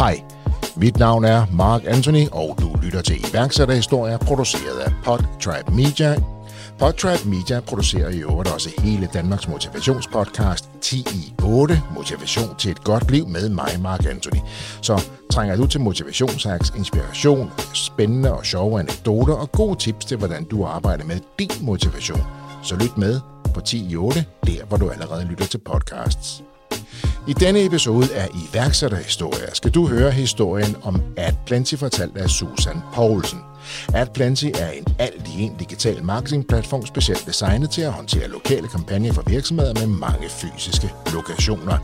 Hej, mit navn er Mark Anthony, og du lytter til iværksætterhistorier, produceret af Podtrap Media. Podtrap Media producerer i øvrigt også hele Danmarks motivationspodcast 10 i 8, Motivation til et godt liv med mig, Mark Anthony. Så trænger du til motivationshacks, inspiration, spændende og sjove anekdoter og gode tips til, hvordan du arbejder med din motivation, så lyt med på 10 i 8, der hvor du allerede lytter til podcasts. I denne episode af iværksætterhistorier skal du høre historien om AdPlenty fortalt af Susan Poulsen. AdPlenty er en alt i en digital marketingplatform specielt designet til at håndtere lokale kampagner for virksomheder med mange fysiske lokationer.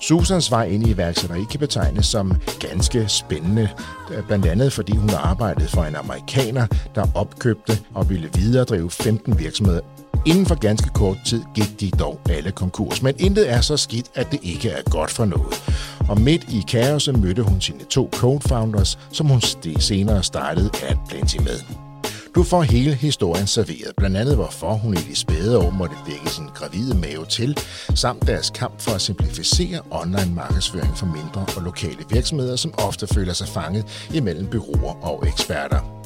Susans vej ind i iværksætteri kan betegnes som ganske spændende, øh, blandt andet fordi hun har arbejdet for en amerikaner, der opkøbte og ville videredrive 15 virksomheder Inden for ganske kort tid gik de dog alle konkurs, men intet er så skidt, at det ikke er godt for noget. Og midt i kaoset mødte hun sine to co-founders, som hun senere startede at Plenty med. Du får hele historien serveret, blandt andet hvorfor hun i de spæde år måtte dække sin gravide mave til, samt deres kamp for at simplificere online markedsføring for mindre og lokale virksomheder, som ofte føler sig fanget imellem byråer og eksperter.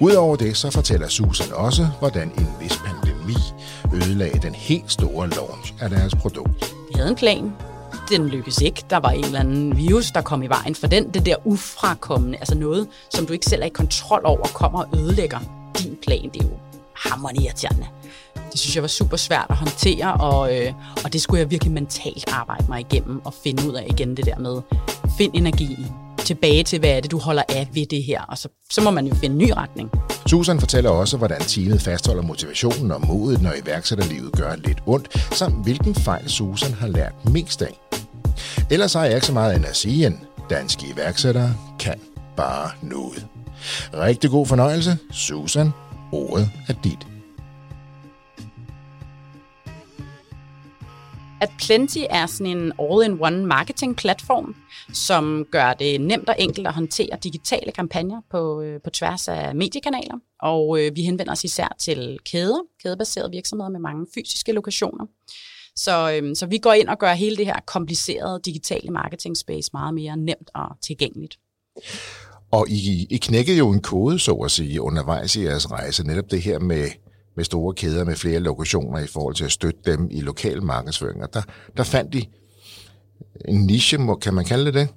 Udover det, så fortæller Susan også, hvordan en vis pandemi ødelagde den helt store launch af deres produkt. Vi havde en plan. Den lykkedes ikke. Der var en eller anden virus, der kom i vejen for den. Det der ufrakommende, altså noget, som du ikke selv er i kontrol over, kommer og ødelægger din plan. Det er jo hammerende irriterende. Det synes jeg var super svært at håndtere, og, øh, og det skulle jeg virkelig mentalt arbejde mig igennem og finde ud af igen det der med, find energien, tilbage til, hvad er det, du holder af ved det her, og så, så må man jo finde en ny retning. Susan fortæller også, hvordan teamet fastholder motivationen og modet, når iværksætterlivet gør lidt ondt, samt hvilken fejl Susan har lært mest af. Ellers har jeg ikke så meget end at sige, end danske iværksættere kan bare noget. Rigtig god fornøjelse. Susan, ordet er dit. At Plenty er sådan en all-in-one marketing-platform, som gør det nemt og enkelt at håndtere digitale kampagner på, øh, på tværs af mediekanaler. Og øh, vi henvender os især til kæder, kædebaserede virksomheder med mange fysiske lokationer. Så, øh, så vi går ind og gør hele det her komplicerede digitale marketing space meget mere nemt og tilgængeligt. Og I, I knækkede jo en kode, så at sige, undervejs i jeres rejse. Netop det her med med store kæder med flere lokationer i forhold til at støtte dem i lokal markedsføring. Og der, der fandt de en niche, kan man kalde det det?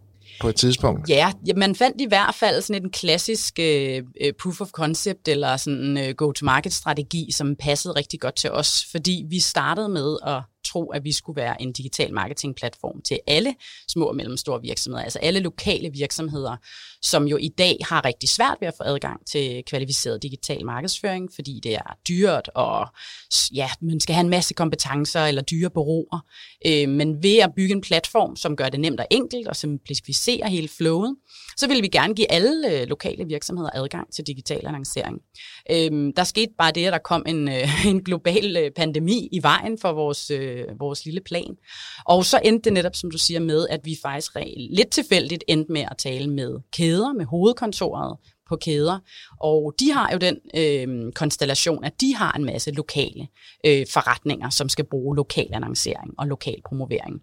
på et tidspunkt? Ja, ja man fandt i hvert fald sådan en klassisk øh, øh, proof of concept eller sådan en øh, go-to-market-strategi, som passede rigtig godt til os, fordi vi startede med at tro, at vi skulle være en digital marketingplatform til alle små og mellemstore virksomheder, altså alle lokale virksomheder, som jo i dag har rigtig svært ved at få adgang til kvalificeret digital markedsføring, fordi det er dyrt, og ja, man skal have en masse kompetencer eller dyre bureauer. Øh, men ved at bygge en platform, som gør det nemt og enkelt og simplificerer hele flowet, så vil vi gerne give alle øh, lokale virksomheder adgang til digital annoncering. Øh, der skete bare det, at der kom en, øh, en global øh, pandemi i vejen for vores, øh, Øh, vores lille plan. Og så endte det netop, som du siger, med, at vi faktisk lidt tilfældigt endte med at tale med kæder, med hovedkontoret på kæder. Og de har jo den øh, konstellation, at de har en masse lokale øh, forretninger, som skal bruge lokal annoncering og lokal promovering.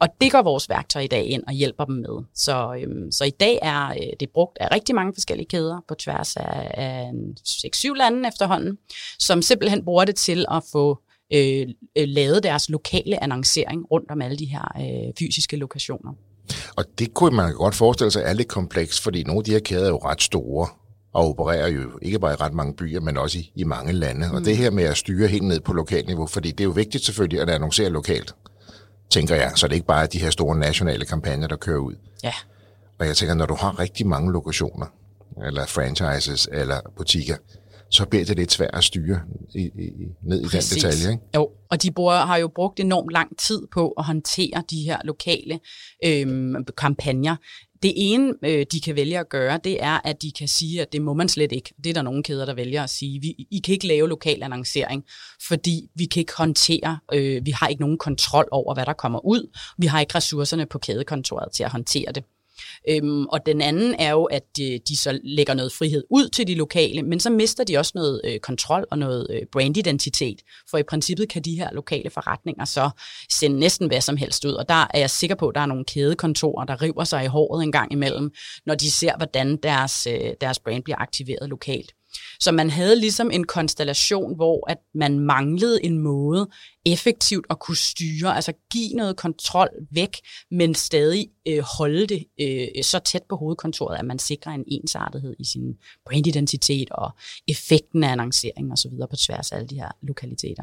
Og det går vores værktøj i dag ind og hjælper dem med. Så, øh, så i dag er øh, det brugt af rigtig mange forskellige kæder på tværs af, af 6-7 lande efterhånden, som simpelthen bruger det til at få øh, øh, lavet deres lokale annoncering rundt om alle de her øh, fysiske lokationer. Og det kunne man godt forestille sig er lidt komplekst, fordi nogle af de her kæder er jo ret store og opererer jo ikke bare i ret mange byer, men også i, i mange lande. Mm. Og det her med at styre helt ned på lokalniveau, fordi det er jo vigtigt selvfølgelig at annoncere lokalt, tænker jeg, så det er ikke bare de her store nationale kampagner, der kører ud. Ja. Og jeg tænker, når du har rigtig mange lokationer, eller franchises, eller butikker, så bliver det lidt svært at styre i, i, ned Præcis. i den detalje. Ikke? Jo, og de bruger, har jo brugt enormt lang tid på at håndtere de her lokale øhm, kampagner. Det ene, øh, de kan vælge at gøre, det er, at de kan sige, at det må man slet ikke. Det er der nogle kæder, der vælger at sige. Vi, I kan ikke lave lokal annoncering, fordi vi kan ikke håndtere, øh, vi har ikke nogen kontrol over, hvad der kommer ud. Vi har ikke ressourcerne på kædekontoret til at håndtere det. Øhm, og den anden er jo, at de, de så lægger noget frihed ud til de lokale, men så mister de også noget øh, kontrol og noget øh, brandidentitet. For i princippet kan de her lokale forretninger så sende næsten hvad som helst ud. Og der er jeg sikker på, at der er nogle kædekontorer, der river sig i håret en gang imellem, når de ser, hvordan deres, øh, deres brand bliver aktiveret lokalt. Så man havde ligesom en konstellation, hvor at man manglede en måde effektivt at kunne styre, altså give noget kontrol væk, men stadig øh, holde det øh, så tæt på hovedkontoret, at man sikrer en ensartethed i sin brandidentitet og effekten af annoncering osv. på tværs af alle de her lokaliteter.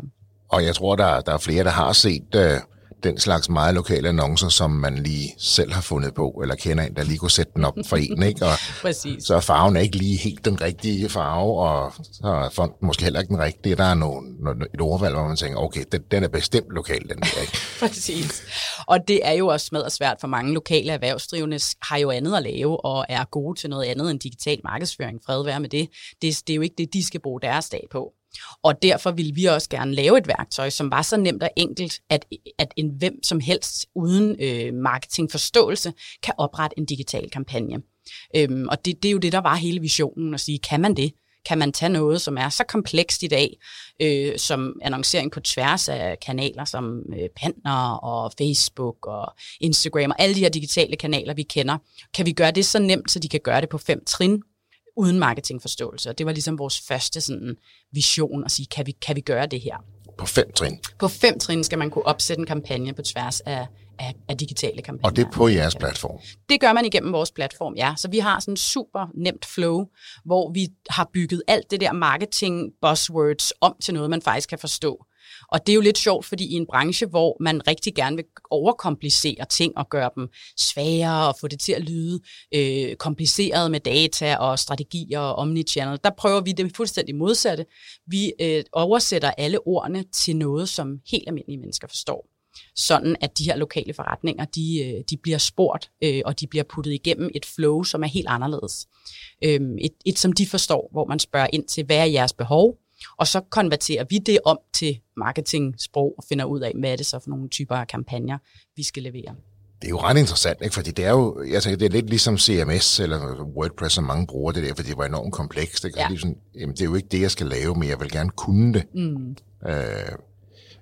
Og jeg tror, der, der er flere, der har set øh, den slags meget lokale annoncer, som man lige selv har fundet på, eller kender en, der lige kunne sætte den op for en, ikke? Og Præcis. så er farven ikke lige helt den rigtige farve, og så er fonden måske heller ikke den rigtige. Der er nogle, et ordvalg, hvor man tænker, okay, den, den er bestemt lokal, den der, ikke? Præcis. Og det er jo også smadret svært for mange lokale erhvervsdrivende, har jo andet at lave, og er gode til noget andet end digital markedsføring. Fred være med det. det. Det er jo ikke det, de skal bruge deres dag på. Og derfor vil vi også gerne lave et værktøj, som var så nemt og enkelt, at, at en hvem som helst uden øh, marketingforståelse kan oprette en digital kampagne. Øhm, og det, det er jo det, der var hele visionen, at sige, kan man det? Kan man tage noget, som er så komplekst i dag, øh, som annoncering på tværs af kanaler som øh, Pantner og Facebook og Instagram og alle de her digitale kanaler, vi kender. Kan vi gøre det så nemt, så de kan gøre det på fem trin, uden marketingforståelse. Og det var ligesom vores første sådan, vision at sige, kan vi, kan vi gøre det her? På fem trin? På fem trin skal man kunne opsætte en kampagne på tværs af, af, af digitale kampagner. Og det er på jeres platform? Det gør man igennem vores platform, ja. Så vi har sådan en super nemt flow, hvor vi har bygget alt det der marketing buzzwords om til noget, man faktisk kan forstå. Og det er jo lidt sjovt, fordi i en branche, hvor man rigtig gerne vil overkomplicere ting og gøre dem sværere og få det til at lyde øh, kompliceret med data og strategier og omnichannel, der prøver vi det fuldstændig modsatte. Vi øh, oversætter alle ordene til noget, som helt almindelige mennesker forstår sådan at de her lokale forretninger, de, øh, de bliver spurgt, øh, og de bliver puttet igennem et flow, som er helt anderledes. Øhm, et, et, som de forstår, hvor man spørger ind til, hvad er jeres behov? Og så konverterer vi det om til marketing-sprog og finder ud af, hvad er det så for nogle typer af kampagner, vi skal levere. Det er jo ret interessant, ikke? fordi det er jo, jeg tænker, det er lidt ligesom CMS eller WordPress, som mange bruger det der, fordi det var enormt komplekst. Ikke? Ja. Det, er sådan, jamen, det er jo ikke det, jeg skal lave, men jeg vil gerne kunne det. Mm. Øh,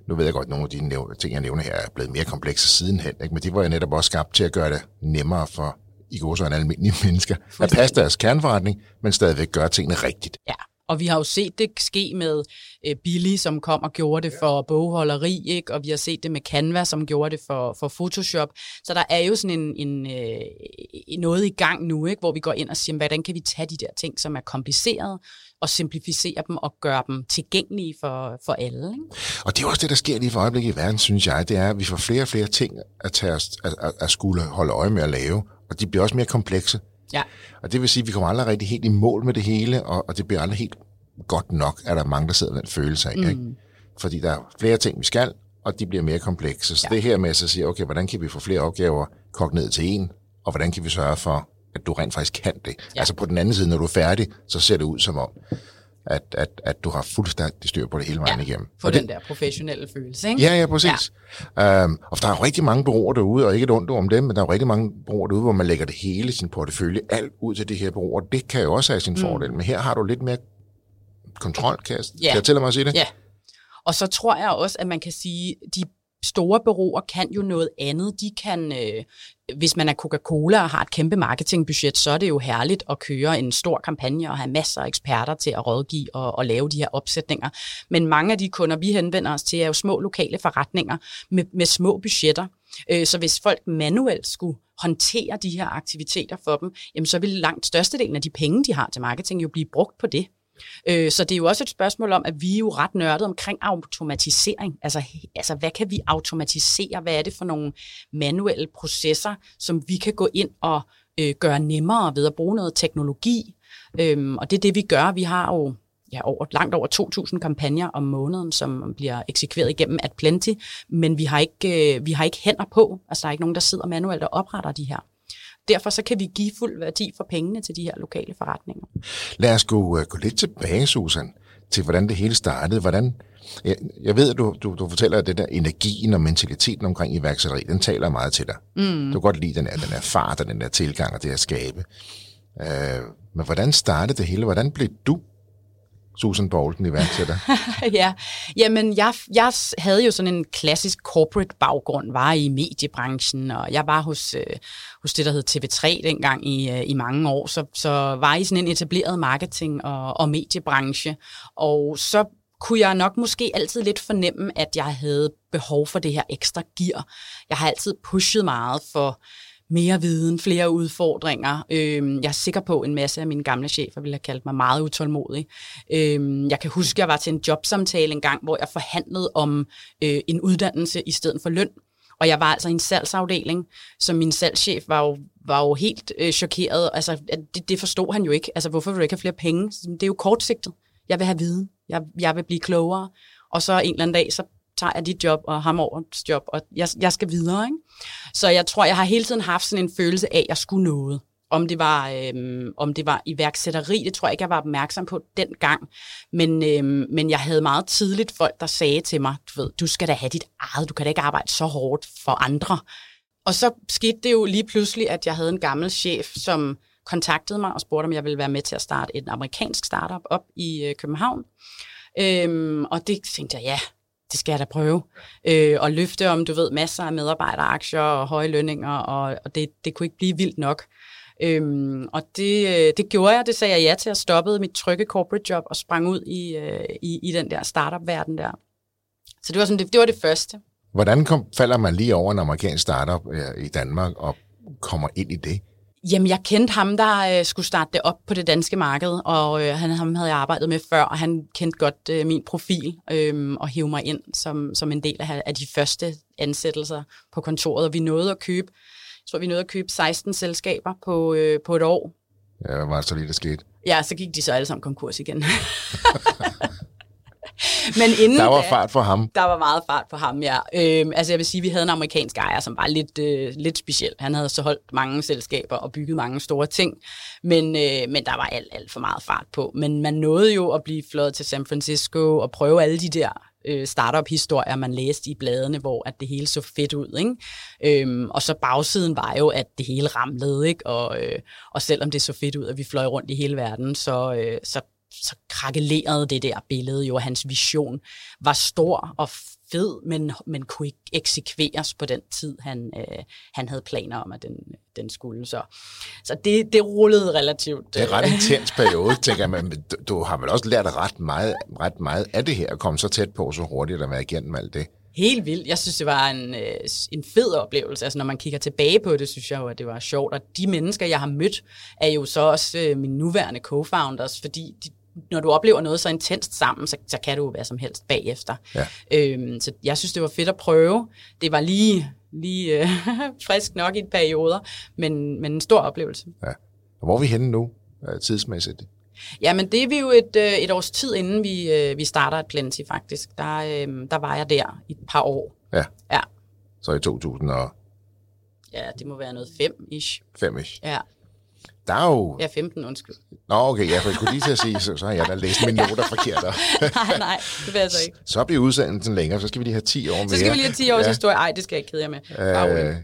nu ved jeg godt, at nogle af de ting, jeg nævner her, er blevet mere komplekse sidenhen, ikke? men det var jo netop også skabt til at gøre det nemmere for i går så en almindelige mennesker at passe deres kerneforretning, men stadigvæk gøre tingene rigtigt. Ja, og vi har jo set det ske med øh, Billy, som kom og gjorde det for bogholderi, ikke? og vi har set det med Canva, som gjorde det for, for Photoshop. Så der er jo sådan en, en, øh, noget i gang nu, ikke? hvor vi går ind og siger, hvordan kan vi tage de der ting, som er komplicerede, og simplificere dem og gøre dem tilgængelige for, for alle. Ikke? Og det er også det, der sker lige for øjeblikket i verden, synes jeg, det er, at vi får flere og flere ting at, tage os, at, at, at skulle holde øje med at lave, og de bliver også mere komplekse. Ja. Og det vil sige, at vi kommer aldrig rigtig helt i mål med det hele, og, og det bliver aldrig helt godt nok, at der er mange, der sidder med den følelse af. Mm. Ikke? Fordi der er flere ting, vi skal, og de bliver mere komplekse. Så ja. det her med at sige, okay, hvordan kan vi få flere opgaver kogt ned til en, og hvordan kan vi sørge for, at du rent faktisk kan det. Ja. Altså på den anden side, når du er færdig, så ser det ud som om, at, at, at du har fuldstændig styr på det hele vejen ja, igennem. For og den det, der professionelle følelse, ikke? Ja, ja, præcis. Ja. Øhm, og der er jo rigtig mange bureauer derude, og ikke et ondt om dem, men der er jo rigtig mange bureauer derude, hvor man lægger det hele, sin portefølje, alt ud til det her bureauer. Det kan jo også have sin mm. fordel, men her har du lidt mere kontrol, kan jeg, ja. kan jeg tælle mig at sige det? Ja. Og så tror jeg også, at man kan sige, de store bureauer kan jo noget andet. De kan, øh, hvis man er Coca-Cola og har et kæmpe marketingbudget, så er det jo herligt at køre en stor kampagne og have masser af eksperter til at rådgive og, og lave de her opsætninger. Men mange af de kunder, vi henvender os til, er jo små lokale forretninger med, med små budgetter. Øh, så hvis folk manuelt skulle håndtere de her aktiviteter for dem, jamen så vil langt størstedelen af de penge, de har til marketing, jo blive brugt på det. Øh, så det er jo også et spørgsmål om, at vi er jo ret nørdet omkring automatisering. Altså, altså, hvad kan vi automatisere? Hvad er det for nogle manuelle processer, som vi kan gå ind og øh, gøre nemmere ved at bruge noget teknologi? Øhm, og det er det, vi gør. Vi har jo ja, over, langt over 2.000 kampagner om måneden, som bliver eksekveret igennem at plenty, men vi har, ikke, øh, vi har ikke hænder på. Altså, der er ikke nogen, der sidder manuelt og opretter de her. Derfor så kan vi give fuld værdi for pengene til de her lokale forretninger. Lad os gå, uh, gå lidt tilbage, Susan, til hvordan det hele startede. Hvordan, jeg, jeg ved, at du, du, du fortæller, at det der energien og mentaliteten omkring iværksætteri, den taler meget til dig. Mm. Du kan godt lide den her, den her fart og den der tilgang og det at skabe. Øh, men hvordan startede det hele? Hvordan blev du Susan Bolton, iværksætter? ja, jamen jeg, jeg havde jo sådan en klassisk corporate baggrund, var i mediebranchen, og jeg var hos, øh, hos det, der hed TV3 dengang i, øh, i mange år, så, så var i sådan en etableret marketing- og, og mediebranche, og så kunne jeg nok måske altid lidt fornemme, at jeg havde behov for det her ekstra gear. Jeg har altid pushet meget for mere viden, flere udfordringer. Øh, jeg er sikker på, at en masse af mine gamle chefer ville have kaldt mig meget utålmodig. Øh, jeg kan huske, at jeg var til en jobsamtale en gang, hvor jeg forhandlede om øh, en uddannelse i stedet for løn. Og jeg var altså i en salgsafdeling, så min salgschef var jo, var jo helt øh, chokeret. Altså, det, det forstod han jo ikke. Altså, hvorfor vil du ikke have flere penge? Det er jo kortsigtet. Jeg vil have viden. Jeg, jeg vil blive klogere. Og så en eller anden dag, så tager jeg dit job og ham over job, og jeg, jeg skal videre. Ikke? Så jeg tror, jeg har hele tiden haft sådan en følelse af, at jeg skulle noget. Om det var, øhm, om det var iværksætteri, det tror jeg ikke, jeg var opmærksom på dengang. Men, øhm, men jeg havde meget tidligt folk, der sagde til mig, du ved, du skal da have dit eget, du kan da ikke arbejde så hårdt for andre. Og så skete det jo lige pludselig, at jeg havde en gammel chef, som kontaktede mig og spurgte, om jeg ville være med til at starte et amerikansk startup op i øh, København. Øhm, og det tænkte jeg, ja, det skal jeg da prøve. Øh, og løfte om, du ved, masser af medarbejderaktier og høje lønninger, og, og det, det kunne ikke blive vildt nok. Øhm, og det, øh, det gjorde jeg, det sagde jeg ja til, at stoppede mit trygge corporate job og sprang ud i, øh, i, i den der startup-verden der. Så det var, sådan, det, det var det første. Hvordan kom, falder man lige over en amerikansk startup øh, i Danmark og kommer ind i det? Jamen, jeg kendte ham, der øh, skulle starte det op på det danske marked, og øh, han, ham havde jeg arbejdet med før, og han kendte godt øh, min profil øh, og hævde mig ind som, som en del af, af de første ansættelser på kontoret. Og vi nåede at købe, jeg tror, vi nåede at købe 16 selskaber på, øh, på et år. Ja, hvad var det så lige, der skete? Ja, så gik de så alle sammen konkurs igen. Men inden der var da, fart for ham. Der var meget fart på ham, ja. Øhm, altså jeg vil sige, vi havde en amerikansk ejer, som var lidt, øh, lidt speciel. Han havde så holdt mange selskaber og bygget mange store ting, men, øh, men der var alt, alt for meget fart på. Men man nåede jo at blive flået til San Francisco og prøve alle de der øh, startup-historier, man læste i bladene, hvor at det hele så fedt ud. Ikke? Øhm, og så bagsiden var jo, at det hele ramlede, ikke? Og, øh, og selvom det så fedt ud, at vi fløj rundt i hele verden, så, øh, så så krakelerede det der billede jo, hans vision var stor og fed, men, men kunne ikke eksekveres på den tid, han, øh, han havde planer om, at den, den skulle. Så, så det, det rullede relativt. Det er ret intens periode, tænker jeg, men du, du har vel også lært ret meget, ret meget af det her, at komme så tæt på så hurtigt at være igennem alt det. Helt vildt. Jeg synes, det var en, øh, en fed oplevelse. Altså, når man kigger tilbage på det, synes jeg jo, at det var sjovt. Og de mennesker, jeg har mødt, er jo så også øh, mine nuværende co-founders, fordi de, når du oplever noget så intenst sammen, så, så kan du hvad som helst bagefter. Ja. Øhm, så jeg synes, det var fedt at prøve. Det var lige, lige øh, frisk nok i et perioder, men, men en stor oplevelse. Ja. Og hvor er vi henne nu, øh, tidsmæssigt? Jamen, det er vi jo et, øh, et års tid, inden vi, øh, vi starter et Plenty, faktisk. Der, øh, der var jeg der i et par år. Ja. Ja. Så i 2000 og... Ja, det må være noget fem-ish. Fem-ish. Ja. Der er jo... Ja, 15, undskyld. Nå, okay, ja, for jeg skulle lige til at sige, så, så har jeg da læst mine noter forkert. nej, nej, det vil jeg så ikke. Så bliver udsendelsen længere, så skal vi lige have 10 år mere. Så skal vi lige have 10 års ja. historie. Ej, det skal jeg ikke kede jer med. Øh,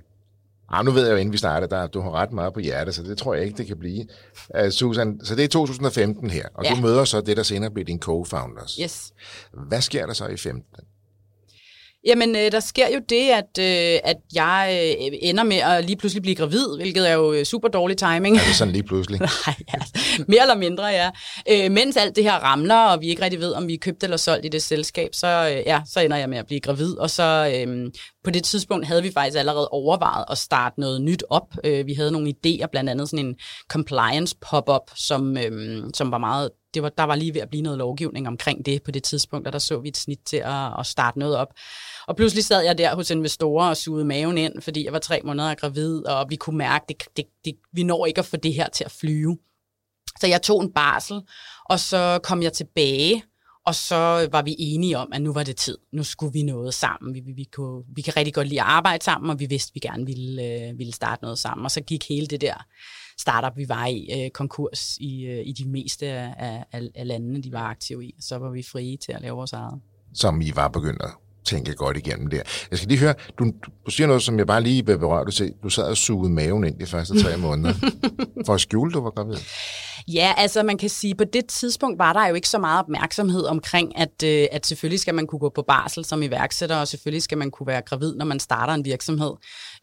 ah, nu ved jeg jo, inden vi starter, der, du har ret meget på hjertet, så det tror jeg ikke, det kan blive. Uh, Susan, så det er 2015 her, og ja. du møder så det, der senere bliver din co-founders. Yes. Hvad sker der så i 15? Jamen, øh, der sker jo det, at, øh, at jeg øh, ender med at lige pludselig blive gravid, hvilket er jo super dårlig timing. Er det sådan lige pludselig? Nej, ja. mere eller mindre, ja. Øh, mens alt det her ramler, og vi ikke rigtig ved, om vi er købt eller solgt i det selskab, så, øh, ja, så ender jeg med at blive gravid. Og så øh, på det tidspunkt havde vi faktisk allerede overvejet at starte noget nyt op. Øh, vi havde nogle idéer, blandt andet sådan en compliance pop-up, som, øh, som var meget det var, der var lige ved at blive noget lovgivning omkring det på det tidspunkt, og der så vi et snit til at, at starte noget op. Og pludselig sad jeg der hos investorer og sugede maven ind, fordi jeg var tre måneder gravid, og vi kunne mærke, at det, det, det, vi når ikke at få det her til at flyve. Så jeg tog en barsel, og så kom jeg tilbage, og så var vi enige om, at nu var det tid. Nu skulle vi noget sammen. Vi, vi, vi, kunne, vi kan rigtig godt lide at arbejde sammen, og vi vidste, at vi gerne ville, øh, ville starte noget sammen. Og så gik hele det der startup, vi var i, øh, konkurs i, øh, i de meste af, af, af landene, de var aktive i. Så var vi frie til at lave vores eget. Som I var begyndt at tænke godt igennem der. Jeg skal lige høre, du, du siger noget, som jeg bare lige vil berøre. Du, du sad og sugede maven ind de første tre måneder. For at skjule, du var gravid. Ja, altså man kan sige, på det tidspunkt var der jo ikke så meget opmærksomhed omkring, at, øh, at selvfølgelig skal man kunne gå på barsel som iværksætter, og selvfølgelig skal man kunne være gravid, når man starter en virksomhed.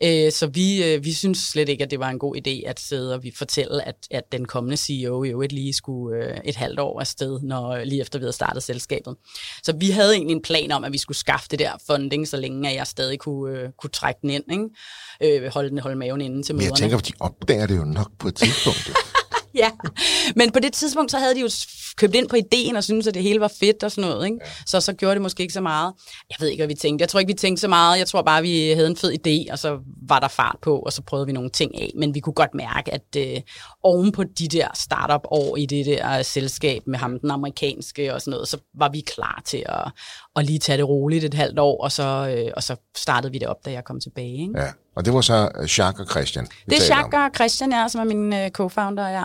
Øh, så vi, øh, vi synes slet ikke, at det var en god idé at sidde og vi fortælle, at, at den kommende CEO jo et lige skulle et halvt år afsted, når, lige efter vi havde startet selskabet. Så vi havde egentlig en plan om, at vi skulle skaffe det der funding, så længe at jeg stadig kunne, kunne trække den ind, ikke? holde, holde maven inde til møderne. Men jeg tænker, at de opdager det jo nok på et tidspunkt. ja, men på det tidspunkt, så havde de jo købt ind på ideen og syntes, at det hele var fedt og sådan noget. Ikke? Ja. Så så gjorde det måske ikke så meget. Jeg ved ikke, hvad vi tænkte. Jeg tror ikke, vi tænkte så meget. Jeg tror bare, vi havde en fed idé, og så var der fart på, og så prøvede vi nogle ting af. Men vi kunne godt mærke, at øh, oven på de der startup-år i det der selskab med ham, den amerikanske og sådan noget, så var vi klar til at, at lige tage det roligt et halvt år, og så, øh, og så startede vi det op, da jeg kom tilbage. Ikke? Ja, og det var så Jacques og Christian. Det er Jacques og Christian, ja, som er min øh, co-founder, ja.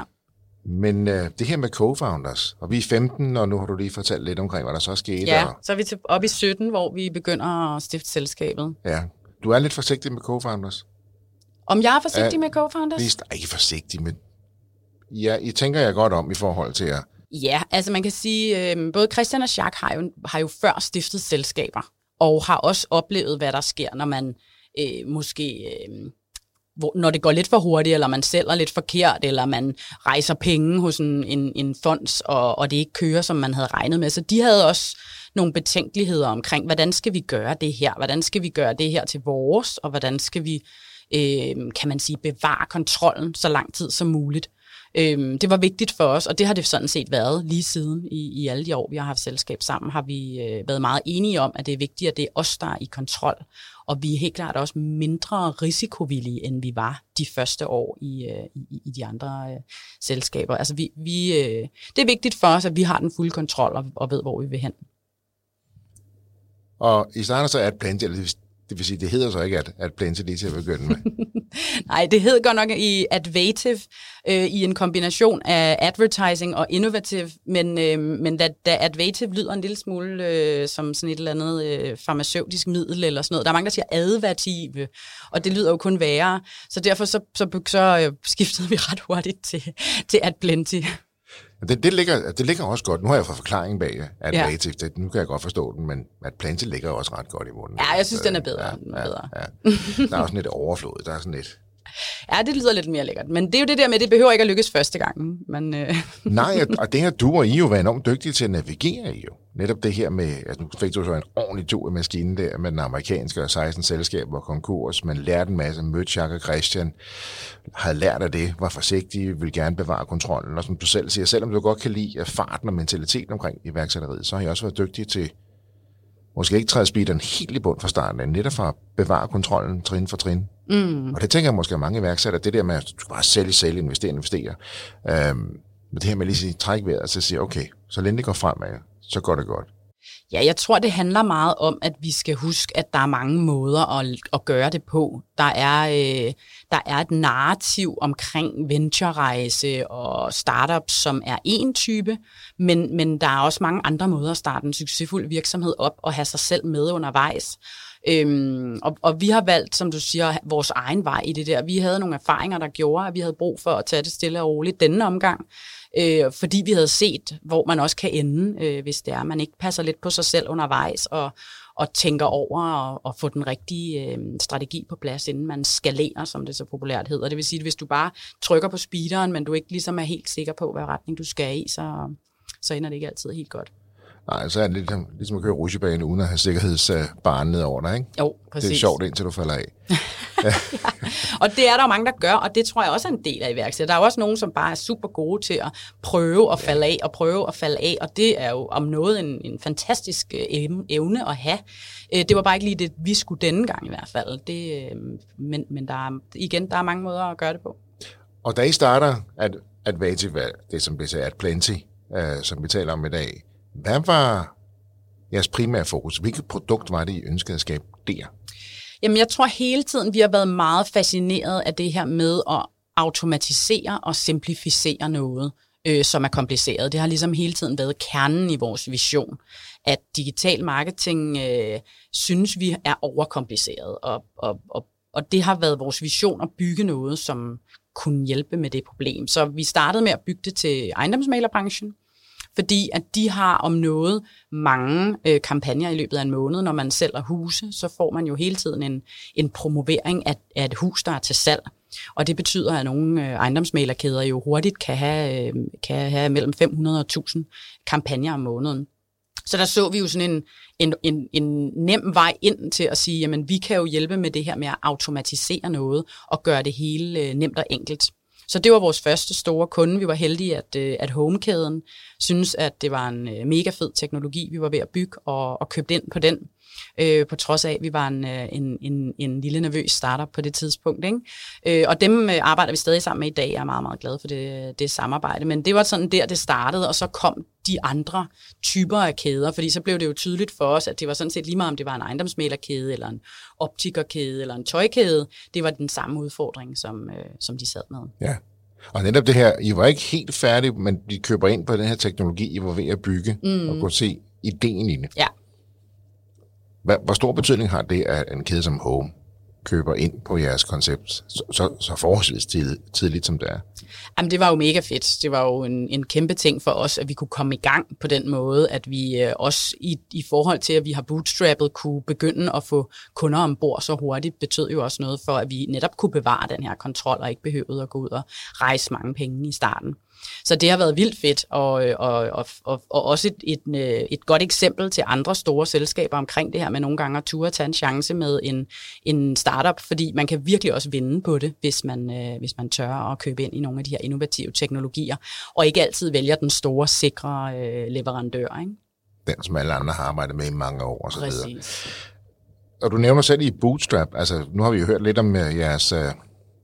Men øh, det her med co-founders, og vi er 15, og nu har du lige fortalt lidt omkring, hvad der så skete. Ja, og... så er vi til, op i 17, hvor vi begynder at stifte selskabet. Ja, du er lidt forsigtig med co-founders. Om jeg er forsigtig er, med co-founders? Vi er ikke forsigtig, men ja, I tænker jeg godt om i forhold til jer. Ja, altså man kan sige, øh, både Christian og Jacques har jo, har jo før stiftet selskaber, og har også oplevet, hvad der sker, når man øh, måske... Øh, hvor, når det går lidt for hurtigt, eller man sælger lidt forkert, eller man rejser penge hos en, en, en fonds, og, og det ikke kører, som man havde regnet med. Så de havde også nogle betænkeligheder omkring, hvordan skal vi gøre det her? Hvordan skal vi gøre det her til vores? Og hvordan skal vi, øh, kan man sige, bevare kontrollen så lang tid som muligt? Øh, det var vigtigt for os, og det har det sådan set været lige siden i, i alle de år, vi har haft selskab sammen, har vi øh, været meget enige om, at det er vigtigt, at det er os, der er i kontrol. Og vi er helt klart også mindre risikovillige, end vi var de første år i, øh, i, i de andre øh, selskaber. Altså vi, vi, øh, det er vigtigt for os, at vi har den fulde kontrol og, og ved, hvor vi vil hen. Og i starten så er Plenty, eller det vil sige, det hedder så ikke at, at Plenty lige til at begynde med. Nej, det hedder godt nok i Advative, øh, i en kombination af advertising og innovative, men, øh, men da, da Advative lyder en lille smule øh, som sådan et eller andet øh, farmaceutisk middel eller sådan noget. Der er mange, der siger advertive, og det lyder jo kun værre. Så derfor så, så, så øh, skiftede vi ret hurtigt til, til AdPlenty. Det, det, ligger, det ligger også godt. Nu har jeg fået forklaringen bag at ja. Native, det, nu kan jeg godt forstå den, men at Plenty ligger også ret godt i munden. Ja, jeg synes, den er bedre. Ja, den er bedre. Ja. Der er også lidt overflod. Der er sådan lidt... Ja, det lyder lidt mere lækkert. Men det er jo det der med, at det behøver ikke at lykkes første gang. Men, øh. Nej, og det her du og I jo været enormt dygtige til at navigere i jo. Netop det her med, altså nu fik du så en ordentlig tur i maskinen der med den amerikanske og 16 selskaber og konkurs. Man lærte en masse, mødte Jacques og Christian, havde lært af det, var forsigtig, ville gerne bevare kontrollen. Og som du selv siger, selvom du godt kan lide farten og mentaliteten omkring iværksætteriet, så har jeg også været dygtig til måske ikke træde speederen helt i bund fra starten, men netop for at bevare kontrollen trin for trin. Mm. Og det tænker jeg måske, at mange iværksættere, det der med, at du skal bare sælge, sælge, investere, investere. Øhm, men det her med lige at sige, træk vejret, og så sige, okay, så længe det går fremad, så går det godt. Ja, jeg tror, det handler meget om, at vi skal huske, at der er mange måder at, at gøre det på. Der er, øh, der er et narrativ omkring venturerejse og startups, som er en type, men, men der er også mange andre måder at starte en succesfuld virksomhed op og have sig selv med undervejs. Øhm, og, og vi har valgt, som du siger, vores egen vej i det der. Vi havde nogle erfaringer, der gjorde, at vi havde brug for at tage det stille og roligt denne omgang øh, fordi vi havde set, hvor man også kan ende, øh, hvis det er, man ikke passer lidt på sig selv undervejs og, og tænker over og, og få den rigtige øh, strategi på plads, inden man skalerer, som det så populært hedder. Det vil sige, at hvis du bare trykker på speederen, men du ikke ligesom er helt sikker på, hvad retning du skal i, så, så ender det ikke altid helt godt. Nej, så er det ligesom, ligesom at køre rutsjebane uden at have sikkerhedsbaren ned over dig, ikke? Jo, præcis. Det er sjovt, indtil du falder af. ja. Og det er der jo mange, der gør, og det tror jeg også er en del af iværksætter. Der er også nogen, som bare er super gode til at prøve at falde af, og prøve at falde af, og det er jo om noget en, en fantastisk øh, evne at have. Øh, det var bare ikke lige det, vi skulle denne gang i hvert fald. Det, øh, men men der er, igen, der er mange måder at gøre det på. Og da I starter at Advative, det som bliver at Plenty, som vi taler om i dag, hvad var jeres primære fokus? Hvilket produkt var det, I ønskede at skabe der? Jamen, jeg tror hele tiden, vi har været meget fascineret af det her med at automatisere og simplificere noget, øh, som er kompliceret. Det har ligesom hele tiden været kernen i vores vision, at digital marketing øh, synes vi er overkompliceret, og, og, og, og det har været vores vision at bygge noget, som kunne hjælpe med det problem. Så vi startede med at bygge det til ejendomsmalerbranchen, fordi at de har om noget mange øh, kampagner i løbet af en måned. Når man sælger huse, så får man jo hele tiden en, en promovering af, af et hus, der er til salg. Og det betyder, at nogle øh, ejendomsmalerkæder jo hurtigt kan have, øh, kan have mellem 500 og 1000 kampagner om måneden. Så der så vi jo sådan en, en, en, en nem vej ind til at sige, jamen vi kan jo hjælpe med det her med at automatisere noget og gøre det hele øh, nemt og enkelt. Så det var vores første store kunde. Vi var heldige, at, øh, at Homekæden synes, at det var en øh, mega fed teknologi, vi var ved at bygge og, og købte ind på den øh, på trods af, at vi var en, øh, en, en, en lille nervøs startup på det tidspunkt. Ikke? Øh, og dem arbejder vi stadig sammen med i dag. Jeg er meget, meget glad for det, det samarbejde. Men det var sådan der, det startede, og så kom de andre typer af kæder, fordi så blev det jo tydeligt for os, at det var sådan set lige meget, om det var en ejendomsmælerkæde, eller en optikerkæde, eller en tøjkæde. Det var den samme udfordring, som, øh, som de sad med. Ja, og netop det her, I var ikke helt færdige, men de køber ind på den her teknologi, I var ved at bygge, mm. og kunne se ideen i det. Ja. Hvor stor betydning har det, at en kæde som Home køber ind på jeres koncept så, så, så forholdsvis tidligt, tidligt, som det er? Jamen, det var jo mega fedt. Det var jo en, en kæmpe ting for os, at vi kunne komme i gang på den måde, at vi øh, også i, i forhold til, at vi har bootstrappet, kunne begynde at få kunder ombord så hurtigt, betød jo også noget for, at vi netop kunne bevare den her kontrol, og ikke behøvede at gå ud og rejse mange penge i starten. Så det har været vildt fedt, og, og, og, og, og også et, et, øh, et godt eksempel til andre store selskaber omkring det her med nogle gange at ture at tage en chance med en, en startup, fordi man kan virkelig også vinde på det, hvis man, øh, hvis man tør at købe ind i nogle af de her innovative teknologier, og ikke altid vælger den store, sikre øh, leverandør. Ikke? Den, som alle andre har arbejdet med i mange år og så videre. Og du nævner selv i Bootstrap, altså nu har vi jo hørt lidt om jeres...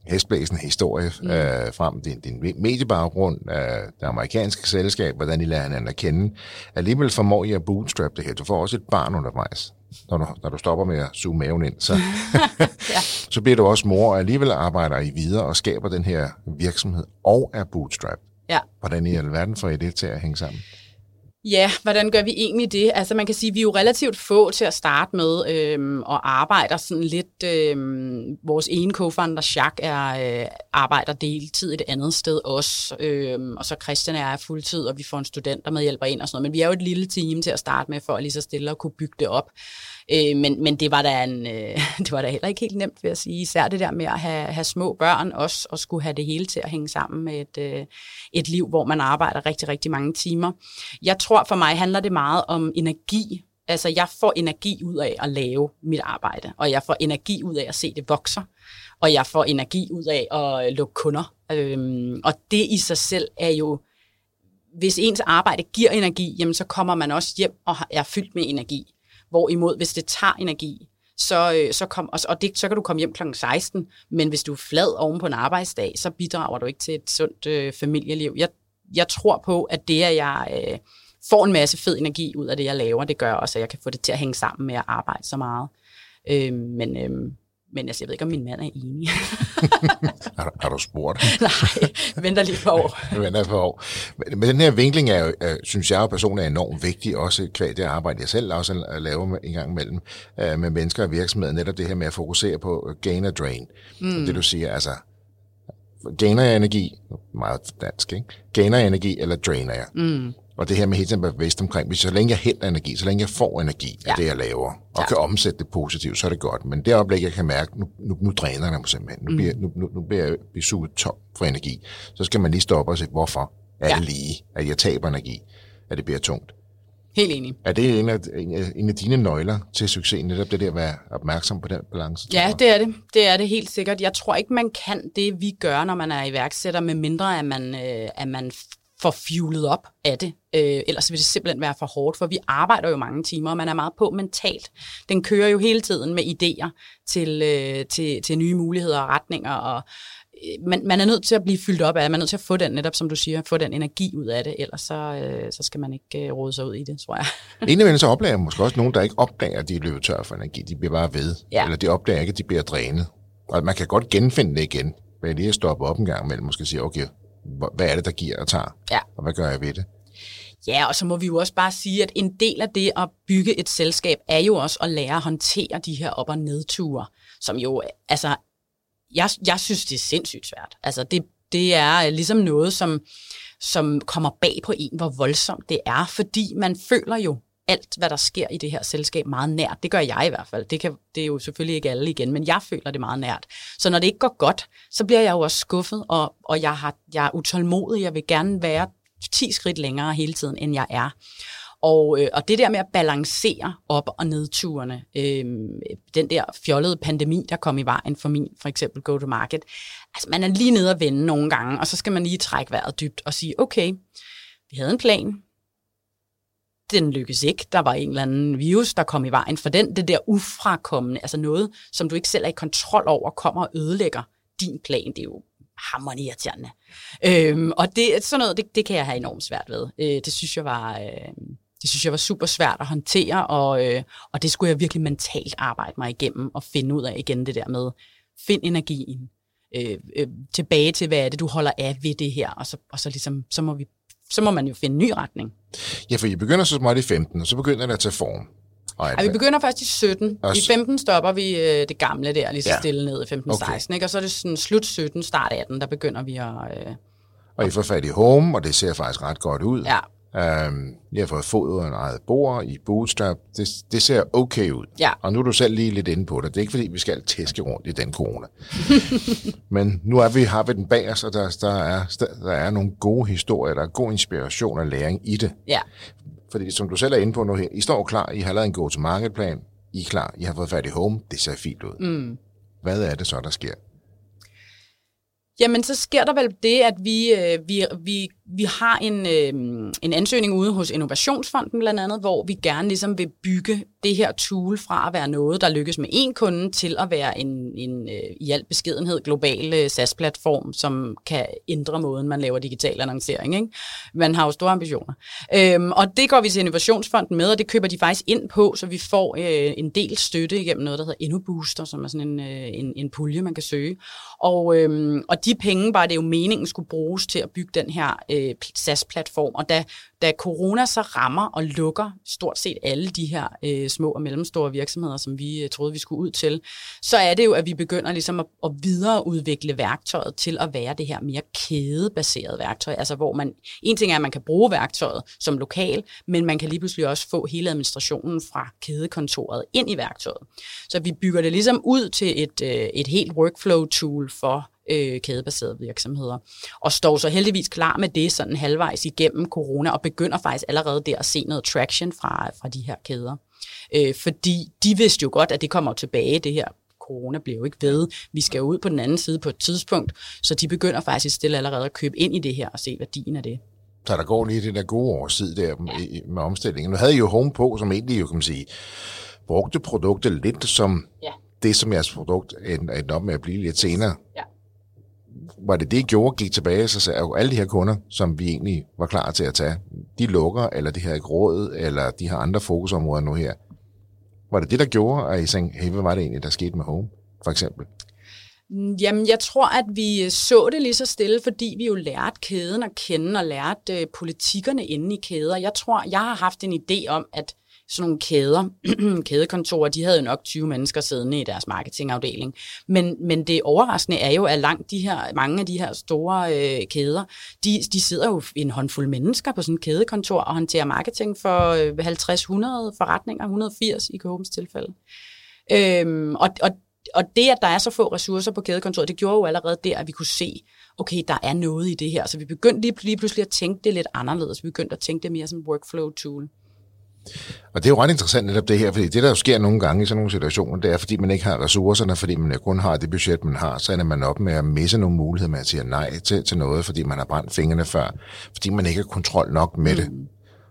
Hestblæsende historie mm. øh, frem, din, din mediebaggrund, øh, det amerikanske selskab, hvordan I lærer hinanden at kende. Alligevel formår I at bootstrap det her. Du får også et barn undervejs, når du, når du stopper med at suge maven ind. Så, ja. så bliver du også mor, og alligevel arbejder I videre og skaber den her virksomhed og er bootstrap. Ja. Hvordan i alverden får I det til at hænge sammen? Ja, hvordan gør vi egentlig det? Altså man kan sige, at vi er jo relativt få til at starte med, øhm, og arbejder sådan lidt, øhm, vores ene co-founder, Jacques, er, øh, arbejder deltid et andet sted også, øhm, og så Christian er fuldtid, og vi får en student, der med hjælper ind og sådan noget, men vi er jo et lille team til at starte med, for at lige så stille og kunne bygge det op. Øh, men, men det var da en, øh, det var da heller ikke helt nemt, vil jeg sige. Især det der med at have, have små børn også, og skulle have det hele til at hænge sammen med et, øh, et liv, hvor man arbejder rigtig, rigtig mange timer. Jeg tror for mig handler det meget om energi. Altså jeg får energi ud af at lave mit arbejde, og jeg får energi ud af at se det vokser, og jeg får energi ud af at lukke kunder. Øhm, og det i sig selv er jo, hvis ens arbejde giver energi, jamen så kommer man også hjem og er fyldt med energi. Hvorimod, hvis det tager energi, så, øh, så, kom, og, og det, så kan du komme hjem kl. 16, men hvis du er flad oven på en arbejdsdag, så bidrager du ikke til et sundt øh, familieliv. Jeg, jeg tror på, at det, at jeg øh, får en masse fed energi ud af det, jeg laver, det gør også, at jeg kan få det til at hænge sammen med at arbejde så meget. Øh, men, øh, men altså, jeg ved ikke, om min mand er enig. har, har du spurgt? Nej, venter lige på år. venter på år. Men, men den her vinkling er er, synes jeg jo personligt er enormt vigtig, også kvad det arbejde, jeg selv også at lave en gang imellem uh, med mennesker og virksomheder, netop det her med at fokusere på gain og drain. Mm. Det du siger, altså, gainer jeg energi, meget dansk, ikke? Gainer jeg energi, eller drainer jeg? Mm. Og det her med hele tiden at være bevidst omkring, hvis så længe jeg henter energi, så længe jeg får energi af ja. det, jeg laver, og ja. kan omsætte det positivt, så er det godt. Men det øjeblik, jeg kan mærke, nu, nu, nu dræner jeg mig simpelthen, nu, mm. bliver, nu, nu, nu bliver jeg blive suget tom for energi, så skal man lige stoppe og se, hvorfor er ja. det lige, at jeg taber energi, at det bliver tungt. Helt enig. Er det en af, en, af, dine nøgler til succes, netop det der at være opmærksom på den balance? Ja, det er det. Det er det helt sikkert. Jeg tror ikke, man kan det, vi gør, når man er iværksætter, med mindre at man, øh, at man får fuelet op af det. Øh, ellers vil det simpelthen være for hårdt, for vi arbejder jo mange timer, og man er meget på mentalt. Den kører jo hele tiden med idéer til, øh, til, til nye muligheder og retninger, og man, man er nødt til at blive fyldt op af, man er nødt til at få den, netop som du siger, få den energi ud af det, ellers så, øh, så skal man ikke øh, rode sig ud i det, tror jeg. Indimellem så opdager måske også nogen, der ikke opdager, at de er løbet tør for energi, de bliver bare ved, ja. eller de opdager ikke, at de bliver drænet. Og man kan godt genfinde det igen, ved lige at stoppe op en gang imellem, måske sige, okay, hvad er det, der giver og tager, ja. og hvad gør jeg ved det? Ja, og så må vi jo også bare sige, at en del af det at bygge et selskab, er jo også at lære at håndtere de her op- og nedture, som jo, altså, jeg, jeg synes, det er sindssygt svært. Altså, det, det er ligesom noget, som, som kommer bag på en, hvor voldsomt det er, fordi man føler jo alt, hvad der sker i det her selskab meget nært. Det gør jeg i hvert fald. Det, kan, det er jo selvfølgelig ikke alle igen, men jeg føler det meget nært. Så når det ikke går godt, så bliver jeg jo også skuffet, og, og jeg, har, jeg er utålmodig. Jeg vil gerne være 10 skridt længere hele tiden, end jeg er. Og, øh, og det der med at balancere op- og nedturene, øh, den der fjollede pandemi, der kom i vejen for min, for eksempel go-to-market, altså man er lige nede at vende nogle gange, og så skal man lige trække vejret dybt og sige, okay, vi havde en plan, den lykkes ikke. Der var en eller anden virus, der kom i vejen for den. Det der ufrakommende, altså noget, som du ikke selv er i kontrol over, kommer og ødelægger din plan. Det er jo hammerende irriterende. Øhm, og det, sådan noget, det, det kan jeg have enormt svært ved. Øh, det synes jeg var... Øh, det synes jeg var super svært at håndtere, og, øh, og det skulle jeg virkelig mentalt arbejde mig igennem og finde ud af igen det der med, find energien, øh, øh, tilbage til, hvad er det, du holder af ved det her, og så, og så, ligesom, så, må vi, så må man jo finde en ny retning. Ja, for I begynder så småt i 15, og så begynder det at tage form. Ja, vi begynder først i 17. I 15 stopper vi øh, det gamle der, lige så ja. stille ned i 15-16, okay. ikke? og så er det sådan slut 17, start 18, der begynder vi at... Øh, og I får fat i home, og det ser faktisk ret godt ud. Ja. Um, jeg har fået fod en eget bord i Bootstrap. Det, det ser okay ud. Ja. Og nu er du selv lige lidt inde på det. Det er ikke fordi, vi skal tæske rundt i den corona. Men nu er vi, har vi den bag os, og der, der, er, der er nogle gode historier, der er god inspiration og læring i det. Ja. Fordi som du selv er inde på nu her, I står klar, I har lavet en go-to-market-plan, I er klar, I har fået fat i home, det ser fint ud. Mm. Hvad er det så, der sker? Jamen, så sker der vel det, at vi, øh, vi, vi, vi har en, øh, en ansøgning ude hos Innovationsfonden blandt andet, hvor vi gerne ligesom vil bygge det her tool fra at være noget, der lykkes med én kunde, til at være en, en øh, i al beskedenhed global øh, SaaS-platform, som kan ændre måden, man laver digital annoncering. Ikke? Man har jo store ambitioner. Øhm, og det går vi til Innovationsfonden med, og det køber de faktisk ind på, så vi får øh, en del støtte igennem noget, der hedder InnoBooster, som er sådan en, øh, en, en pulje, man kan søge. Og, øh, og de penge var det jo meningen skulle bruges til at bygge den her øh, SaaS-platform. Og da, da corona så rammer og lukker stort set alle de her øh, små og mellemstore virksomheder, som vi øh, troede, vi skulle ud til, så er det jo, at vi begynder ligesom at, at videreudvikle værktøjet til at være det her mere kædebaserede værktøj. Altså hvor man, en ting er, at man kan bruge værktøjet som lokal, men man kan lige pludselig også få hele administrationen fra kædekontoret ind i værktøjet. Så vi bygger det ligesom ud til et, øh, et helt workflow-tool for øh, kædebaserede virksomheder. Og står så heldigvis klar med det sådan halvvejs igennem corona, og begynder faktisk allerede der at se noget traction fra, fra de her kæder. Øh, fordi de vidste jo godt, at det kommer tilbage, det her corona bliver jo ikke ved. Vi skal jo ud på den anden side på et tidspunkt, så de begynder faktisk stille allerede at købe ind i det her og se værdien af det. Så der går lige det der gode årsid der ja. med omstillingen. Nu havde I jo Home på, som egentlig jo kan man sige, brugte produktet lidt som ja. det, som jeres produkt endte op med at blive lidt senere. Ja var det det, I gjorde, gik tilbage, så sagde alle de her kunder, som vi egentlig var klar til at tage, de lukker, eller de har ikke råd, eller de har andre fokusområder nu her. Var det det, der gjorde, at I tænkte, hey, hvad var det egentlig, der skete med Home, for eksempel? Mm, jamen, jeg tror, at vi øh, så det lige så stille, fordi vi jo lærte kæden at kende, og lærte øh, politikkerne inde i kæder. Jeg tror, jeg har haft en idé om, at sådan nogle kæder, kædekontorer, de havde jo nok 20 mennesker siddende i deres marketingafdeling. Men, men det overraskende er jo, at langt de her, mange af de her store øh, kæder, de, de sidder jo en håndfuld mennesker på sådan et kædekontor og håndterer marketing for øh, 50-100 forretninger, 180 i KHM's tilfælde. Øhm, og, og og det, at der er så få ressourcer på kædekontoret, det gjorde jo allerede der, at vi kunne se, okay, der er noget i det her. Så vi begyndte lige, lige pludselig at tænke det lidt anderledes. Vi begyndte at tænke det mere som workflow-tool. Og det er jo ret interessant netop det her, fordi det, der jo sker nogle gange i sådan nogle situationer, det er, fordi man ikke har ressourcerne, fordi man kun har det budget, man har, så ender man op med at misse nogle muligheder med at sige nej til, til noget, fordi man har brændt fingrene før, fordi man ikke har kontrol nok med mm. det.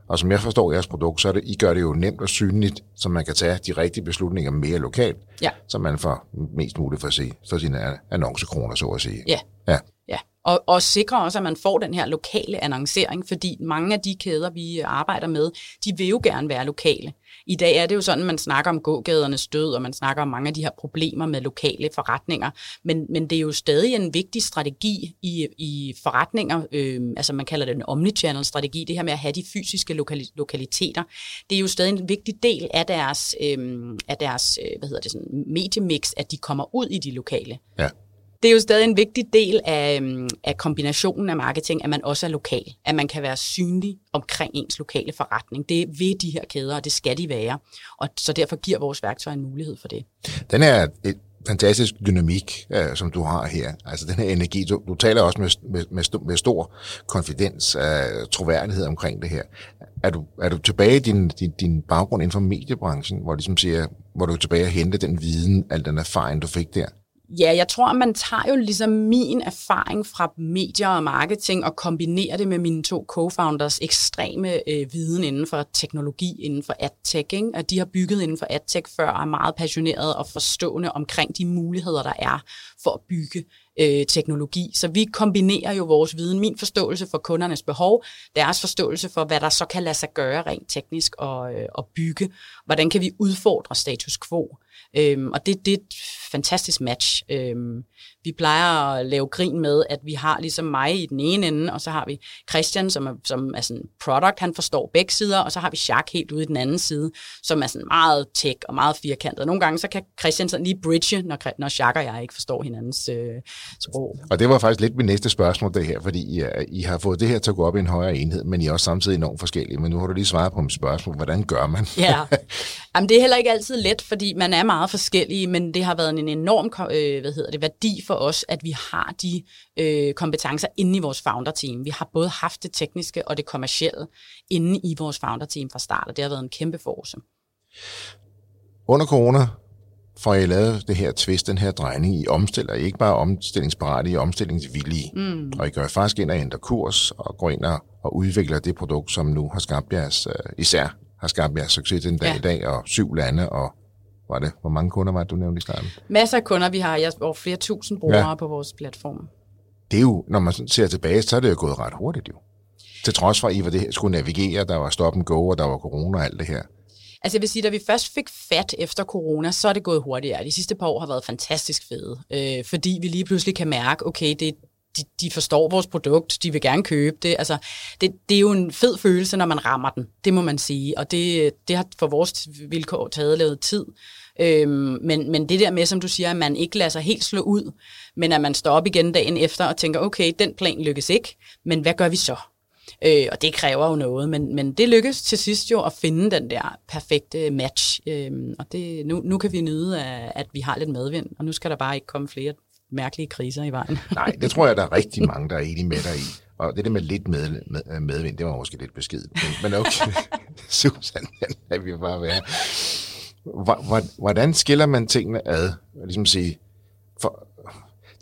Og som jeg forstår jeres produkt, så er det, I gør det jo nemt og synligt, så man kan tage de rigtige beslutninger mere lokalt, Ja. så man får mest muligt for, sig, for sine annoncekroner, så at sige. Ja. Ja. Ja, og, og sikre også, at man får den her lokale annoncering, fordi mange af de kæder, vi arbejder med, de vil jo gerne være lokale. I dag er det jo sådan, at man snakker om gågadernes død, og man snakker om mange af de her problemer med lokale forretninger, men, men det er jo stadig en vigtig strategi i, i forretninger, øh, altså man kalder det en omnichannel-strategi, det her med at have de fysiske lokali- lokaliteter, det er jo stadig en vigtig del af deres, øh, af deres øh, hvad hedder det, sådan, mediemix, at de kommer ud i de lokale Ja det er jo stadig en vigtig del af, øhm, af kombinationen af marketing, at man også er lokal. At man kan være synlig omkring ens lokale forretning. Det vil de her kæder, og det skal de være. Og så derfor giver vores værktøj en mulighed for det. Den er et fantastisk dynamik, øh, som du har her. Altså den her energi, du, du taler også med, med, med, st- med stor konfidens, øh, troværdighed omkring det her. Er du, er du tilbage i din, din, din baggrund inden for mediebranchen, hvor, ligesom siger, hvor du er tilbage og hente den viden, al den erfaring, du fik der? Ja, jeg tror, at man tager jo ligesom min erfaring fra medier og marketing og kombinerer det med mine to co-founders ekstreme øh, viden inden for teknologi, inden for adtech. Ikke? At de har bygget inden for adtech før og er meget passionerede og forstående omkring de muligheder, der er for at bygge øh, teknologi. Så vi kombinerer jo vores viden, min forståelse for kundernes behov, deres forståelse for, hvad der så kan lade sig gøre rent teknisk og, øh, og bygge. Hvordan kan vi udfordre status quo? Øhm, og det, det er det, fantastisk match. Øhm, vi plejer at lave grin med, at vi har ligesom mig i den ene ende, og så har vi Christian, som er, som er sådan product, han forstår begge sider, og så har vi Jacques helt ude i den anden side, som er sådan meget tech og meget firkantet. Nogle gange så kan Christian sådan lige bridge, når, når Jacques og jeg ikke forstår hinandens øh, sprog. Og det var faktisk lidt mit næste spørgsmål, det her, fordi I, I har fået det her til at gå op i en højere enhed, men I er også samtidig enormt forskellige. Men nu har du lige svaret på mit spørgsmål. Hvordan gør man? Ja, Jamen, det er heller ikke altid let, fordi man er meget forskellige, men det har været en enorm øh, hvad hedder det, værdi for os, at vi har de øh, kompetencer inde i vores founder-team. Vi har både haft det tekniske og det kommercielle inde i vores founder-team fra start, og det har været en kæmpe force. Under corona får I lavet det her twist, den her drejning. I omstiller I ikke bare omstillingsparate, I er omstillingsvillige. Mm. Og I gør faktisk ind og ændrer kurs og går ind og, og udvikler det produkt, som nu har skabt jeres, øh, især har skabt jeres succes den dag Ja. i dag, og syv lande, og var det, hvor mange kunder var det, du nævnte i starten? Masser af kunder, vi har jeg, over flere tusind brugere Ja. på vores platform. Det er jo, når man ser tilbage, så er det jo gået ret hurtigt jo. Til trods for, at I var det, her- skulle navigere, der var stop and go, og der var corona og alt det her. Altså jeg vil sige, da vi først fik fat efter corona, så er det gået hurtigere. De sidste par år har været fantastisk fede, øh, fordi vi lige pludselig kan mærke, okay, det, de, de forstår vores produkt, de vil gerne købe det. Altså, det. Det er jo en fed følelse, når man rammer den, det må man sige. Og det, det har for vores vilkår taget lavet tid. Øhm, men, men det der med, som du siger, at man ikke lader sig helt slå ud, men at man står op igen dagen efter og tænker, okay, den plan lykkes ikke, men hvad gør vi så? Øh, og det kræver jo noget, men, men det lykkes til sidst jo at finde den der perfekte match. Øh, og det, nu, nu kan vi nyde, af, at vi har lidt medvind, og nu skal der bare ikke komme flere mærkelige kriser i vejen. Nej, det tror jeg, der er rigtig mange, der er enige med dig i. Og det der med lidt med, med, medvind, det var måske lidt beskidt. Men, men okay, Susan, er vi bare være. Hvor- hvor- Hvordan skiller man tingene ad? Ligesom sige, for,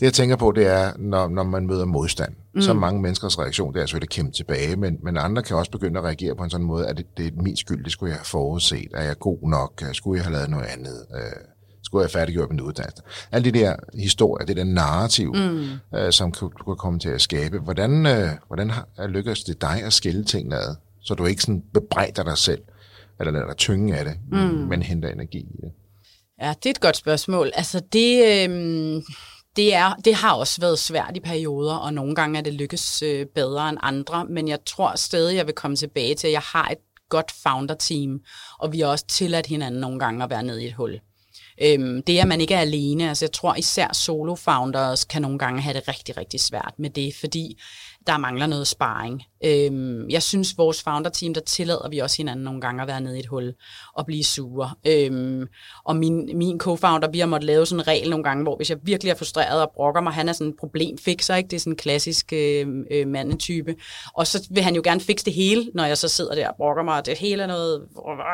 det jeg tænker på, det er, når, når man møder modstand, mm. så er mange menneskers reaktion, det er selvfølgelig at kæmpe tilbage, men, men andre kan også begynde at reagere på en sådan måde, at det, det er min skyld, det skulle jeg have forudset, er jeg god nok, skulle jeg have lavet noget andet, øh, skulle jeg have færdiggjort min uddannelse. Alle de der historier, det der narrativ, mm. øh, som du kan komme til at skabe. Hvordan, øh, hvordan har, lykkes det dig at skille tingene ad, så du ikke sådan bebrejder dig selv, eller lader dig tynge af det, mm. men henter energi i det? Ja, det er et godt spørgsmål. Altså det, øh, det, er, det har også været svært i perioder, og nogle gange er det lykkes øh, bedre end andre, men jeg tror stadig, jeg vil komme tilbage til, at jeg har et godt founder-team, og vi har også tilladt hinanden nogle gange at være nede i et hul. Øhm, det, at man ikke er alene, altså jeg tror især solo-founders kan nogle gange have det rigtig, rigtig svært med det, fordi der mangler noget sparring. Øhm, jeg synes, vores founder-team, der tillader vi også hinanden nogle gange at være nede i et hul og blive sure. Øhm, og min, min co-founder, vi har måttet lave sådan en regel nogle gange, hvor hvis jeg virkelig er frustreret og brokker mig, han er sådan en problemfixer, ikke? Det er sådan en klassisk øhm, øh, øh, mandetype. Og så vil han jo gerne fikse det hele, når jeg så sidder der og brokker mig, og det hele er noget,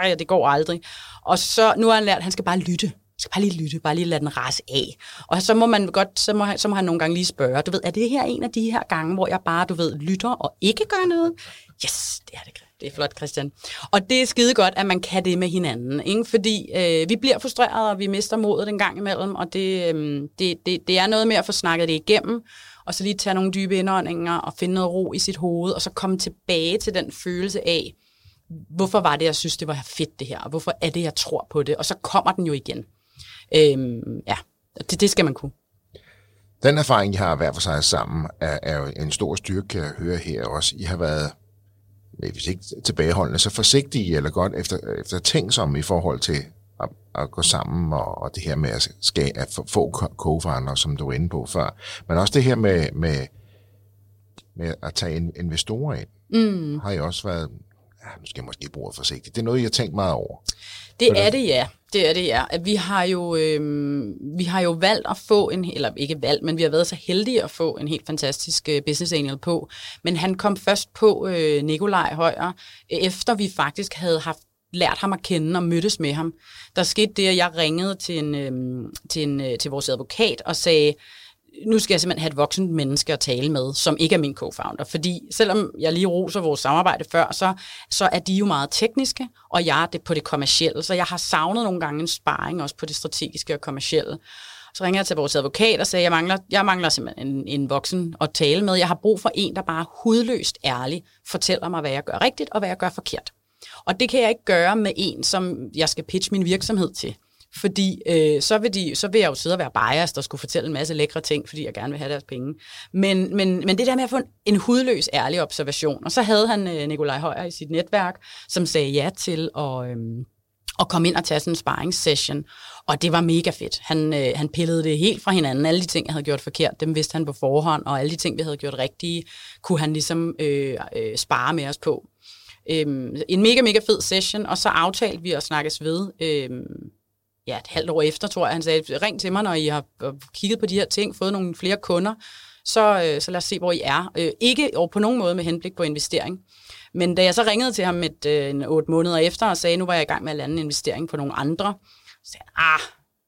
øh, det går aldrig. Og så, nu har han lært, at han skal bare lytte skal bare lige lytte, bare lige lade den rase af. Og så må man godt, så må, så må han nogle gange lige spørge, du ved, er det her en af de her gange, hvor jeg bare, du ved, lytter og ikke gør noget? Yes, det er det. Det er flot, Christian. Og det er skide godt, at man kan det med hinanden, ikke? fordi øh, vi bliver frustrerede, og vi mister modet en gang imellem, og det, øh, det, det, det er noget med at få snakket det igennem, og så lige tage nogle dybe indåndinger og finde noget ro i sit hoved, og så komme tilbage til den følelse af, hvorfor var det, jeg synes, det var fedt det her, og hvorfor er det, jeg tror på det, og så kommer den jo igen. Øh, ja, det, det skal man kunne. Den erfaring, I har hver for sig sammen, er, er jo en stor styrke, kan jeg høre her også. I har været, hvis ikke tilbageholdende, så forsigtige eller godt efter, efter tænksomme i forhold til at, at gå sammen og, og det her med at, skal, at få co som du var inde på før. Men også det her med, med, med at tage investorer ind, mm. har I også været, ja, nu skal jeg måske bruge forsigtigt, det er noget, jeg har tænkt meget over. Det er det, ja. Det er det, ja. Vi har jo, øh, vi har jo valgt at få en, eller ikke valgt, men vi har været så heldige at få en helt fantastisk øh, business angel på. Men han kom først på øh, Nikolaj Højer, efter vi faktisk havde haft lært ham at kende og mødtes med ham. Der skete det, at jeg ringede til, en, øh, til, en, øh, til vores advokat og sagde, nu skal jeg simpelthen have et voksent menneske at tale med, som ikke er min co-founder. Fordi selvom jeg lige roser vores samarbejde før, så, så er de jo meget tekniske, og jeg er det på det kommercielle. Så jeg har savnet nogle gange en sparring også på det strategiske og kommercielle. Så ringer jeg til vores advokat og sagde, jeg mangler, jeg mangler simpelthen en, en voksen at tale med. Jeg har brug for en, der bare hudløst ærlig fortæller mig, hvad jeg gør rigtigt og hvad jeg gør forkert. Og det kan jeg ikke gøre med en, som jeg skal pitche min virksomhed til. Fordi øh, så, vil de, så vil jeg jo sidde og være biased og skulle fortælle en masse lækre ting, fordi jeg gerne vil have deres penge. Men, men, men det der med at få en, en hudløs, ærlig observation. Og så havde han øh, Nikolaj Højer i sit netværk, som sagde ja til at... Øh, og komme ind og tage sådan en sparringssession. Og det var mega fedt. Han, øh, han pillede det helt fra hinanden. Alle de ting, jeg havde gjort forkert, dem vidste han på forhånd, og alle de ting, vi havde gjort rigtige, kunne han ligesom øh, øh, spare med os på. Øh, en mega, mega fed session, og så aftalte vi at snakkes ved øh, ja, et halvt år efter, tror jeg, han sagde, ring til mig, når I har øh, kigget på de her ting, fået nogle flere kunder, så, øh, så lad os se, hvor I er. Øh, ikke og på nogen måde med henblik på investering. Men da jeg så ringede til ham et, øh, en otte måneder efter og sagde, nu var jeg i gang med at lande en investering på nogle andre, så sagde han, ah,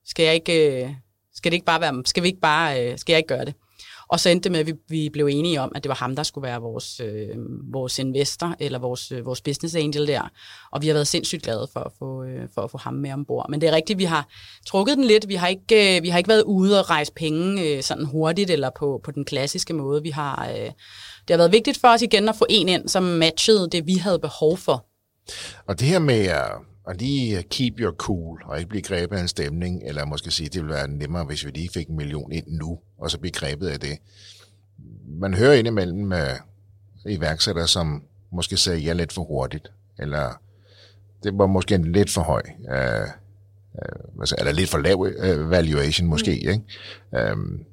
skal jeg ikke, øh, skal det ikke bare være, skal vi ikke bare, øh, skal jeg ikke gøre det? Og så endte det med, at vi, vi blev enige om, at det var ham, der skulle være vores, øh, vores investor, eller vores, øh, vores business angel der. Og vi har været sindssygt glade for at få, øh, for at få ham med ombord. Men det er rigtigt, vi har trukket den lidt. Vi har ikke, øh, vi har ikke været ude og rejse penge øh, sådan hurtigt, eller på, på den klassiske måde. Vi har, øh, det har været vigtigt for os igen at få en ind, som matchede det, vi havde behov for. Og det her med at og lige keep your cool, og ikke blive grebet af en stemning, eller måske sige, det ville være nemmere, hvis vi lige fik en million ind nu, og så blive grebet af det. Man hører indimellem med iværksættere, som måske sagde ja lidt for hurtigt, eller det var måske en lidt for høj, øh, øh, eller lidt for lav øh, valuation måske, mm. ikke? Um,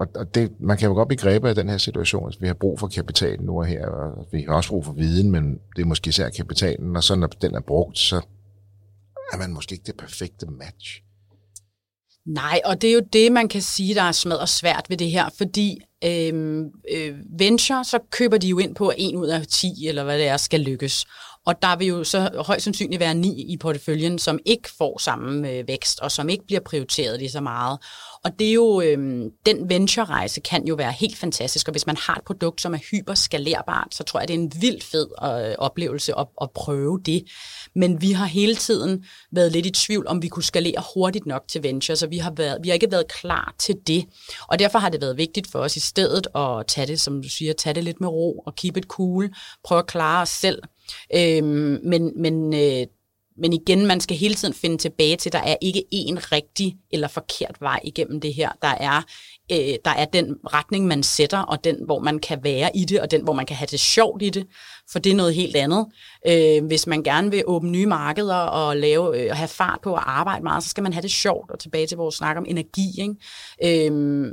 og, og det, man kan jo godt blive grebet af den her situation. at vi har brug for kapitalen nu og her, og vi har også brug for viden, men det er måske især kapitalen, og så når den er brugt, så er man måske ikke det perfekte match. Nej, og det er jo det, man kan sige, der er smadret svært ved det her, fordi øhm, øh, venture, så køber de jo ind på, at en ud af 10, eller hvad det er, skal lykkes. Og der vil jo så højst sandsynligt være ni i porteføljen, som ikke får samme øh, vækst, og som ikke bliver prioriteret lige så meget. Og det er jo, øhm, den venture-rejse kan jo være helt fantastisk, og hvis man har et produkt, som er hyperskalerbart, så tror jeg, det er en vild fed øh, oplevelse at, at prøve det. Men vi har hele tiden været lidt i tvivl, om vi kunne skalere hurtigt nok til venture, så vi har, været, vi har ikke været klar til det. Og derfor har det været vigtigt for os i stedet at tage det, som du siger, tage det lidt med ro og keep it cool, prøve at klare os selv. Øhm, men men øh, men igen, man skal hele tiden finde tilbage til, at der er ikke én rigtig eller forkert vej igennem det her. Der er, øh, der er den retning, man sætter, og den, hvor man kan være i det, og den, hvor man kan have det sjovt i det, for det er noget helt andet. Øh, hvis man gerne vil åbne nye markeder og lave, øh, have fart på at arbejde meget, så skal man have det sjovt, og tilbage til vores snak om energi. Ikke? Øh,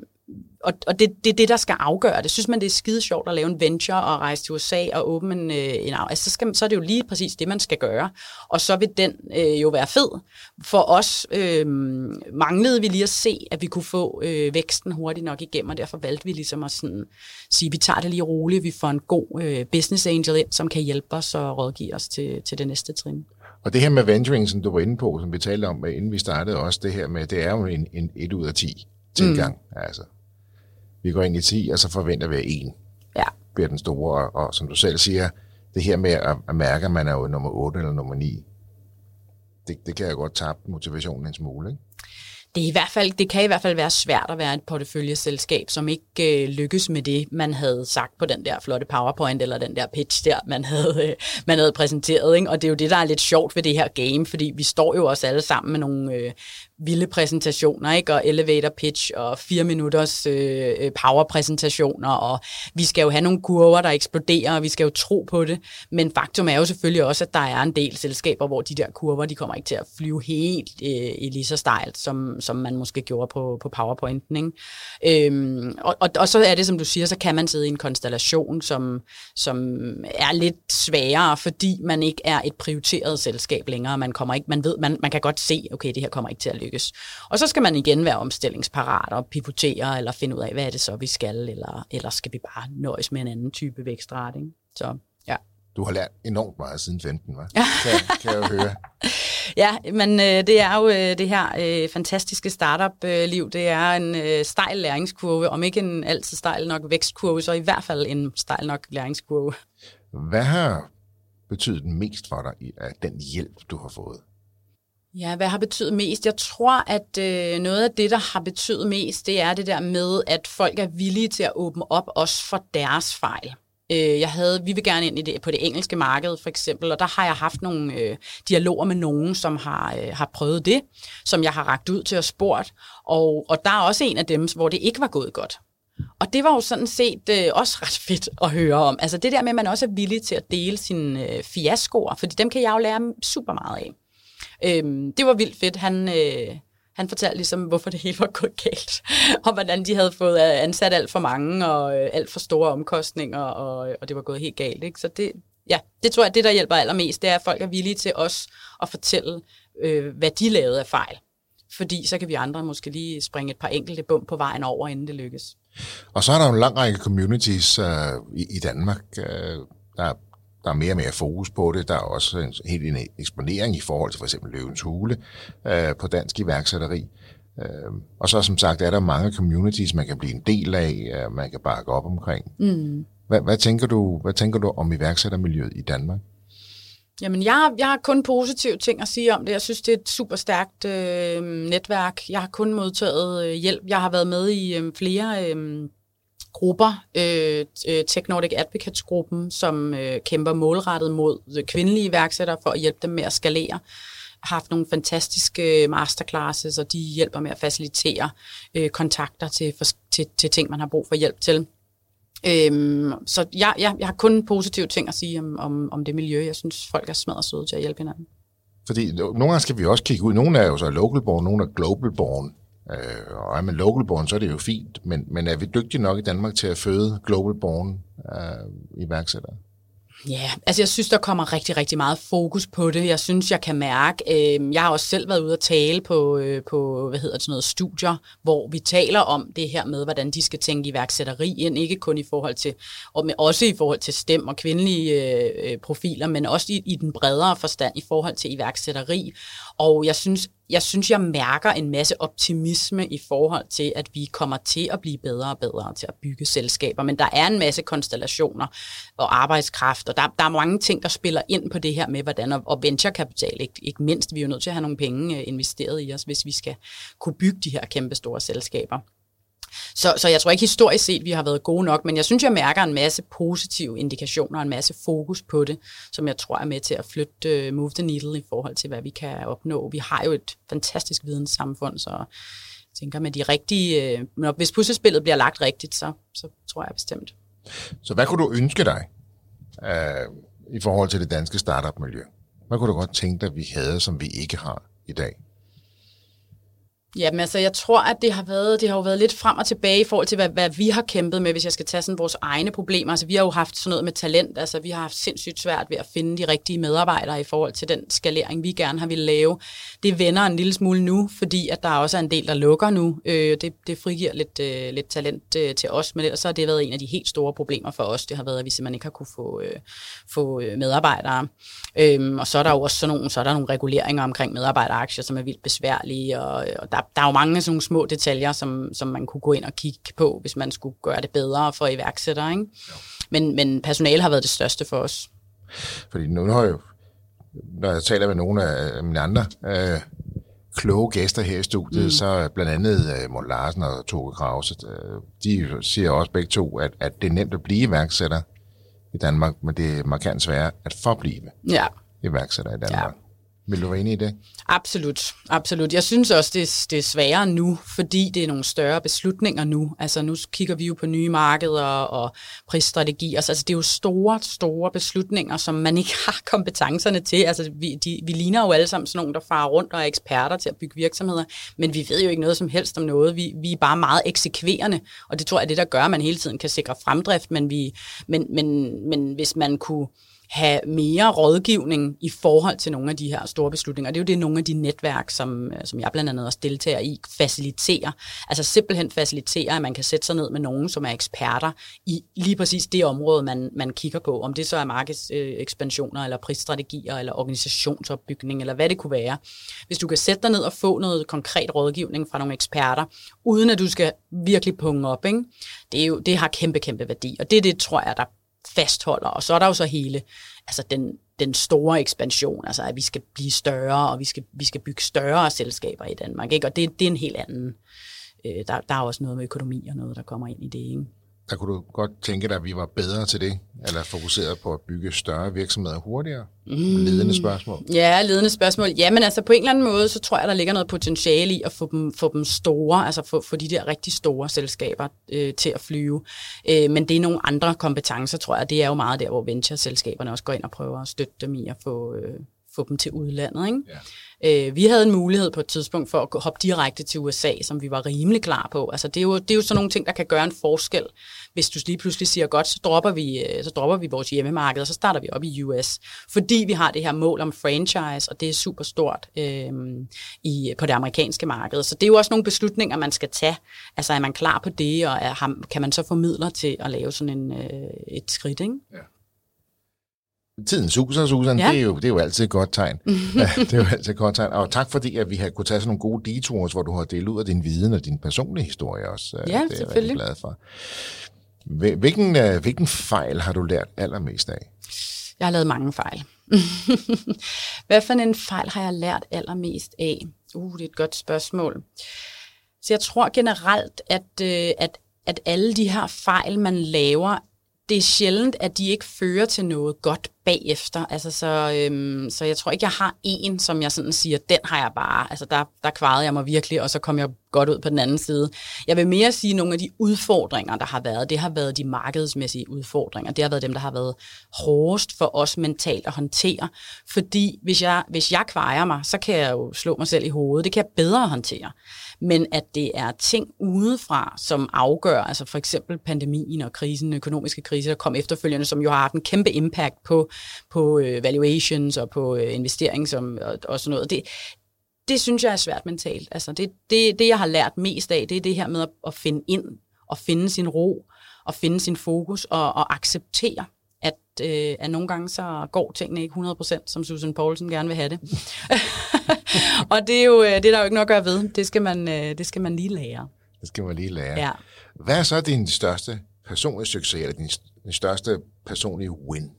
og, og det, det er det, der skal afgøre det. Synes man, det er skide sjovt at lave en venture og rejse til USA og åbne en, øh, en altså, så, skal, så er det jo lige præcis det, man skal gøre. Og så vil den øh, jo være fed. For os øh, manglede vi lige at se, at vi kunne få øh, væksten hurtigt nok igennem, og derfor valgte vi ligesom at sådan, sige, vi tager det lige roligt, vi får en god øh, business angel ind, som kan hjælpe os og rådgive os til, til det næste trin. Og det her med venturing, som du var inde på, som vi talte om, inden vi startede også, det her med, det er jo en, en 1 ud af 10 tilgang. Mm. Altså, vi går ind i 10, og så forventer vi, at 1 ja. bliver den store. Og, og som du selv siger, det her med at, at mærke, at man er jo nummer 8 eller nummer 9, det, det kan jeg godt tabe motivationen en smule, ikke? det, er i hvert fald, det kan i hvert fald være svært at være et porteføljeselskab, som ikke øh, lykkes med det, man havde sagt på den der flotte PowerPoint, eller den der pitch der, man havde, øh, man havde præsenteret. Ikke? Og det er jo det, der er lidt sjovt ved det her game, fordi vi står jo også alle sammen med nogle øh, vilde præsentationer, ikke? og elevator pitch, og fire minutters øh, øh, powerpræsentationer, og vi skal jo have nogle kurver, der eksploderer, og vi skal jo tro på det. Men faktum er jo selvfølgelig også, at der er en del selskaber, hvor de der kurver, de kommer ikke til at flyve helt øh, i lige så stejlt, som, som man måske gjorde på, på PowerPointen. Ikke? Øhm, og, og, og så er det, som du siger, så kan man sidde i en konstellation, som, som er lidt sværere, fordi man ikke er et prioriteret selskab længere. Man, kommer ikke, man, ved, man, man kan godt se, okay, det her kommer ikke til at lykkes. Og så skal man igen være omstillingsparat og pivotere, eller finde ud af, hvad er det så, vi skal, eller, eller skal vi bare nøjes med en anden type vækstret. Ikke? Så du har lært enormt meget siden 15, hva'? Kan, kan jeg høre. ja, men øh, det er jo øh, det her øh, fantastiske startup-liv. Det er en øh, stejl læringskurve, om ikke en altid stejl nok vækstkurve, så i hvert fald en stejl nok læringskurve. Hvad har betydet mest for dig af den hjælp, du har fået? Ja, hvad har betydet mest? Jeg tror, at øh, noget af det, der har betydet mest, det er det der med, at folk er villige til at åbne op også for deres fejl. Øh, jeg havde, vi vil gerne ind i det, på det engelske marked for eksempel, og der har jeg haft nogle øh, dialoger med nogen, som har, øh, har prøvet det, som jeg har ragt ud til og spurgt, og, og der er også en af dem, hvor det ikke var gået godt. Og det var jo sådan set øh, også ret fedt at høre om. Altså det der med, at man også er villig til at dele sine øh, fiaskoer, fordi dem kan jeg jo lære super meget af. Øhm, det var vildt fedt. Han, øh, han fortalte ligesom, hvorfor det hele var gået galt, og hvordan de havde fået øh, ansat alt for mange, og øh, alt for store omkostninger, og, øh, og det var gået helt galt. Ikke? Så det, ja, det tror jeg, det der hjælper allermest, det er, at folk er villige til os at fortælle, øh, hvad de lavede af fejl. Fordi så kan vi andre måske lige springe et par enkelte bump på vejen over, inden det lykkes. Og så er der jo en lang række communities øh, i, i Danmark, øh, der der er mere og mere fokus på det. Der er også en helt en eksponering i forhold til for eksempel Løvens Hule øh, på dansk iværksætteri. Øh, og så som sagt er der mange communities, man kan blive en del af, øh, man kan bakke op omkring. Mm. Hvad, hvad, tænker du, hvad tænker du om iværksættermiljøet i Danmark? Jamen, jeg har, jeg har kun positive ting at sige om det. Jeg synes, det er et super stærkt øh, netværk. Jeg har kun modtaget øh, hjælp. Jeg har været med i øh, flere øh, grupper, øh, øh Tech Nordic Advocates-gruppen, som øh, kæmper målrettet mod kvindelige iværksættere for at hjælpe dem med at skalere har haft nogle fantastiske masterclasses, og de hjælper med at facilitere øh, kontakter til, for, til, til ting, man har brug for hjælp til. Øhm, så jeg, jeg, jeg har kun positive ting at sige om, om, om det miljø. Jeg synes, folk er smadret søde til at hjælpe hinanden. Fordi nogle gange skal vi også kigge ud. Nogle er jo så local born, nogle er global born. Øh, og er man local born, så er det jo fint, men, men er vi dygtige nok i Danmark til at føde global born øh, iværksættere? Ja, altså jeg synes, der kommer rigtig, rigtig meget fokus på det. Jeg synes, jeg kan mærke, øh, jeg har også selv været ude at tale på, øh, på hvad hedder det, sådan noget, studier, hvor vi taler om det her med, hvordan de skal tænke iværksætteri ind, ikke kun i forhold til, og med, også i forhold til stem og kvindelige øh, øh profiler, men også i, i den bredere forstand i forhold til iværksætteri. Og jeg synes, jeg synes, jeg mærker en masse optimisme i forhold til, at vi kommer til at blive bedre og bedre til at bygge selskaber. Men der er en masse konstellationer og arbejdskraft, og der, der er mange ting, der spiller ind på det her med, hvordan, og venturekapital ikke, ikke mindst. Vi er jo nødt til at have nogle penge øh, investeret i os, hvis vi skal kunne bygge de her kæmpe store selskaber. Så, så jeg tror ikke historisk set, vi har været gode nok, men jeg synes, jeg mærker en masse positive indikationer og en masse fokus på det, som jeg tror er med til at flytte uh, move the needle i forhold til, hvad vi kan opnå. Vi har jo et fantastisk videnssamfund, så jeg tænker med de rigtige, øh, uh, når, hvis puslespillet bliver lagt rigtigt, så, så tror jeg bestemt. Så hvad kunne du ønske dig uh, i forhold til det danske startup-miljø? Hvad kunne du godt tænke dig, vi havde, som vi ikke har i dag? Jamen altså, jeg tror, at det har, været, det har jo været lidt frem og tilbage i forhold til, hvad, hvad vi har kæmpet med, hvis jeg skal tage sådan vores egne problemer. Altså, vi har jo haft sådan noget med talent. Altså, vi har haft sindssygt svært ved at finde de rigtige medarbejdere i forhold til den skalering, vi gerne har ville lave. Det vender en lille smule nu, fordi at der også er en del, der lukker nu. Øh, det, det frigiver lidt, øh, lidt talent øh, til os, men ellers så har det været en af de helt store problemer for os. Det har været, at vi simpelthen ikke har kunne få, øh, få øh, medarbejdere. Øh, og så er der jo også sådan nogle, så er der nogle reguleringer omkring medarbejderaktier, som er vildt besværlige, og, og der, der er jo mange sådan nogle små detaljer, som, som man kunne gå ind og kigge på, hvis man skulle gøre det bedre for iværksættere. Ikke? Men, men personale har været det største for os. Fordi nu har jeg jo, når jeg taler med nogle af mine andre øh, kloge gæster her i studiet, mm. så blandt andet uh, Morten Larsen og Toge Krause, uh, de siger også begge to, at, at det er nemt at blive iværksætter i Danmark, men det er markant sværere at forblive ja. iværksætter i Danmark. Ja. Vil du være enig i det? Absolut, absolut. Jeg synes også, det er, det er sværere nu, fordi det er nogle større beslutninger nu. Altså nu kigger vi jo på nye markeder og prisstrategier. Altså det er jo store, store beslutninger, som man ikke har kompetencerne til. Altså vi, de, vi ligner jo alle sammen sådan nogle, der farer rundt og er eksperter til at bygge virksomheder, men vi ved jo ikke noget som helst om noget. Vi, vi er bare meget eksekverende, og det tror jeg er det, der gør, at man hele tiden kan sikre fremdrift, men, vi, men, men, men hvis man kunne have mere rådgivning i forhold til nogle af de her store beslutninger. Det er jo det, nogle af de netværk, som, øh, som jeg blandt andet også deltager i, faciliterer. Altså simpelthen faciliterer, at man kan sætte sig ned med nogen, som er eksperter i lige præcis det område, man, man kigger på. Om det så er markedsekspansioner, eller prisstrategier, eller organisationsopbygning, eller hvad det kunne være. Hvis du kan sætte dig ned og få noget konkret rådgivning fra nogle eksperter, uden at du skal virkelig punge op, ikke? Det, er jo, det har kæmpe, kæmpe værdi. Og det er det, tror jeg, der fastholder. Og så er der jo så hele altså den, den store ekspansion, altså at vi skal blive større, og vi skal, vi skal bygge større selskaber i Danmark. Ikke? Og det, det er en helt anden. Øh, der, der er også noget med økonomi og noget, der kommer ind i det. Ikke? Der kunne du godt tænke dig, at vi var bedre til det, eller fokuseret på at bygge større virksomheder hurtigere? Mm. Ledende spørgsmål. Ja, ledende spørgsmål. Jamen altså på en eller anden måde, så tror jeg, der ligger noget potentiale i at få dem, få dem store, altså få, få de der rigtig store selskaber øh, til at flyve. Øh, men det er nogle andre kompetencer, tror jeg. Det er jo meget der, hvor venture-selskaberne også går ind og prøver at støtte dem i at få, øh, få dem til udlandet. Ikke? Ja. Øh, vi havde en mulighed på et tidspunkt for at hoppe direkte til USA, som vi var rimelig klar på. Altså, det, er jo, det er jo sådan nogle ting, der kan gøre en forskel. Hvis du lige pludselig siger, godt, så dropper vi, øh, så dropper vi vores hjemmemarked, og så starter vi op i US. Fordi vi har det her mål om franchise, og det er super stort øh, i, på det amerikanske marked. Så det er jo også nogle beslutninger, man skal tage. Altså, er man klar på det, og er, kan man så få midler til at lave sådan en, øh, et skridt, ikke? Ja. Tiden suser, Susan. Ja. Det, er jo, det er jo altid et godt tegn. ja, det er jo altid et godt tegn. Og tak fordi, at vi har kunne tage sådan nogle gode detours, hvor du har delt ud af din viden og din personlige historie også. Ja, det er jeg glad for. Hvilken, øh, hvilken fejl har du lært allermest af? Jeg har lavet mange fejl. Hvad for en fejl har jeg lært allermest af? Uh, det er et godt spørgsmål. Så jeg tror generelt, at, øh, at, at alle de her fejl, man laver, det er sjældent, at de ikke fører til noget godt bagefter. Altså, så, øhm, så jeg tror ikke, jeg har en, som jeg sådan siger, den har jeg bare, altså der, der kvarede jeg mig virkelig, og så kom jeg godt ud på den anden side. Jeg vil mere sige, at nogle af de udfordringer, der har været, det har været de markedsmæssige udfordringer. Det har været dem, der har været hårdest for os mentalt at håndtere. Fordi hvis jeg, hvis jeg kvarer mig, så kan jeg jo slå mig selv i hovedet. Det kan jeg bedre håndtere men at det er ting udefra, som afgør, altså for eksempel pandemien og krisen, den økonomiske krise, der kom efterfølgende, som jo har haft en kæmpe impact på, på øh, valuations og på øh, investering som, og, og sådan noget. Det, det synes jeg er svært mentalt. Altså det, det, det, jeg har lært mest af, det er det her med at, at finde ind og finde sin ro og finde sin fokus og, og acceptere, at, øh, at nogle gange så går tingene ikke 100%, som Susan Poulsen gerne vil have det. og det er, jo, øh, det er der jo ikke noget at gøre ved. Det skal man, øh, det skal man lige lære. Det skal man lige lære. Ja. Hvad er så din største personlige succes, eller din, din største personlige win?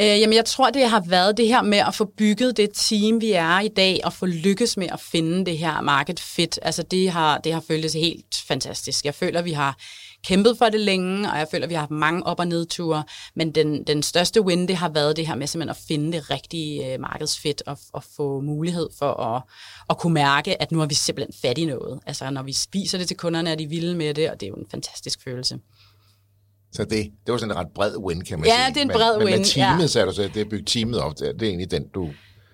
Øh, jamen, jeg tror, det har været det her med at få bygget det team, vi er i dag, og få lykkes med at finde det her market fit. Altså, det har, det har føltes helt fantastisk. Jeg føler, vi har kæmpet for det længe, og jeg føler, vi har haft mange op- og nedture, men den, den største win, det har været det her med simpelthen at finde det rigtige øh, markedsfit og, og få mulighed for at, at kunne mærke, at nu har vi simpelthen fat i noget. Altså, når vi spiser det til kunderne, er de vilde med det, og det er jo en fantastisk følelse. Så det, det var sådan en ret bred win, kan man ja, sige. Ja, det er en bred men, win. Men med teamet, ja. er du så, det er bygget teamet op, det er, det er egentlig den, du...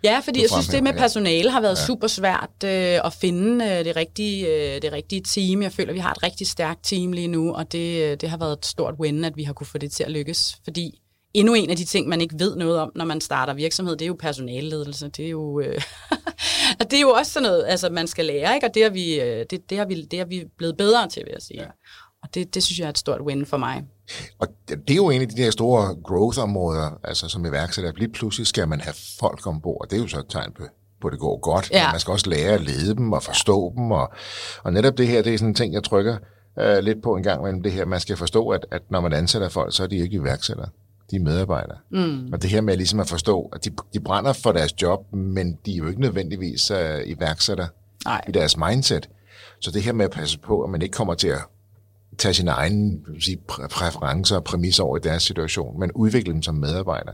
Ja, fordi jeg synes, det med personale har været ja. super svært øh, at finde øh, det, rigtige, øh, det rigtige team. Jeg føler, vi har et rigtig stærkt team lige nu, og det, øh, det har været et stort win, at vi har kunne få det til at lykkes. Fordi endnu en af de ting, man ikke ved noget om, når man starter virksomhed, det er jo personaleledelse. Det er jo, øh, det er jo også sådan noget, altså, man skal lære, ikke? og det er, vi, øh, det, det, har vi, det har vi blevet bedre til, vil jeg sige. Ja. Og det, det synes jeg er et stort win for mig. Og det er jo en af de der store growth-områder, altså som iværksætter. Lige pludselig skal man have folk ombord, og det er jo så et tegn på, på det går godt. Ja. Men man skal også lære at lede dem og forstå ja. dem. Og, og netop det her, det er sådan en ting, jeg trykker uh, lidt på en gang mellem det her. Man skal forstå, at, at når man ansætter folk, så er de ikke iværksættere. de medarbejdere. Mm. Og det her med ligesom at forstå, at de, de brænder for deres job, men de er jo ikke nødvendigvis uh, iværksætter Nej. i deres mindset. Så det her med at passe på, at man ikke kommer til at tage sine egne sige, præferencer og præmisser over i deres situation, men udvikle dem som medarbejder.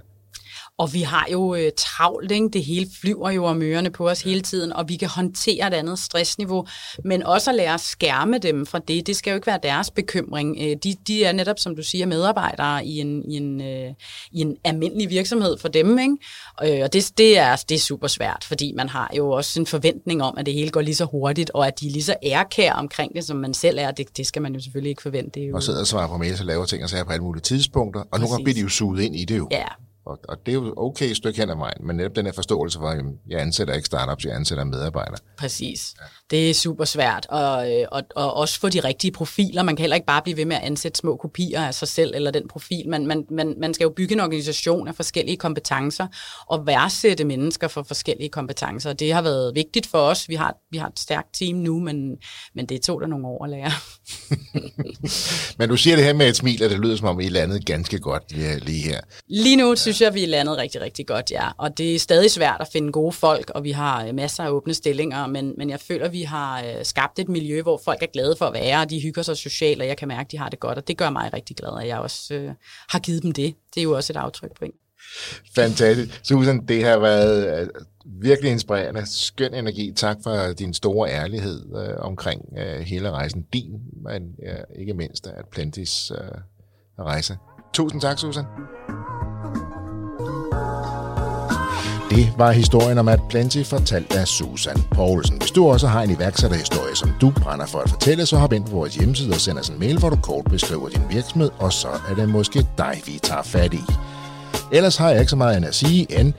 Og vi har jo øh, travlt, ikke? det hele flyver jo om ørerne på os hele tiden, og vi kan håndtere et andet stressniveau, men også at lære at skærme dem fra det. Det skal jo ikke være deres bekymring. Øh, de, de er netop, som du siger, medarbejdere i en, i en, øh, i en almindelig virksomhed for dem. Ikke? Øh, og det, det, er, det er super svært, fordi man har jo også en forventning om, at det hele går lige så hurtigt, og at de er lige så ærkær omkring det, som man selv er. Det, det skal man jo selvfølgelig ikke forvente. Det jo... Og sidder og svarer på mails og laver ting og sager på alle mulige tidspunkter, og Præcis. nu bliver de jo suget ind i det jo. Ja, og, og det er jo okay et stykke hen ad vejen, men netop den her forståelse for, at jeg ansætter ikke startups, jeg ansætter medarbejdere. Præcis. Ja. Det er super svært, og, og, og også få de rigtige profiler. Man kan heller ikke bare blive ved med at ansætte små kopier af sig selv eller den profil. Man, man, man, man skal jo bygge en organisation af forskellige kompetencer og værdsætte mennesker for forskellige kompetencer. Det har været vigtigt for os. Vi har, vi har et stærkt team nu, men, men det tog der nogle år at lære. men du siger det her med et smil, og det lyder som om I landede ganske godt lige her. Lige nu synes jeg, vi er landet rigtig, rigtig godt, ja. Og det er stadig svært at finde gode folk, og vi har øh, masser af åbne stillinger, men, men jeg føler, vi har øh, skabt et miljø, hvor folk er glade for at være, og de hygger sig socialt, og jeg kan mærke, at de har det godt, og det gør mig rigtig glad, at jeg også øh, har givet dem det. Det er jo også et aftryk på en. Fantastisk. Susan, det har været øh, virkelig inspirerende. Skøn energi. Tak for din store ærlighed øh, omkring øh, hele rejsen. Din, men øh, ikke mindst at Plantis øh, rejse. Tusind tak, Susan. Det var historien om at Plenty fortalt af Susan Poulsen. Hvis du også har en iværksætterhistorie, som du brænder for at fortælle, så hop ind på vores hjemmeside og send os en mail, hvor du kort beskriver din virksomhed, og så er det måske dig, vi tager fat i. Ellers har jeg ikke så meget end at sige, end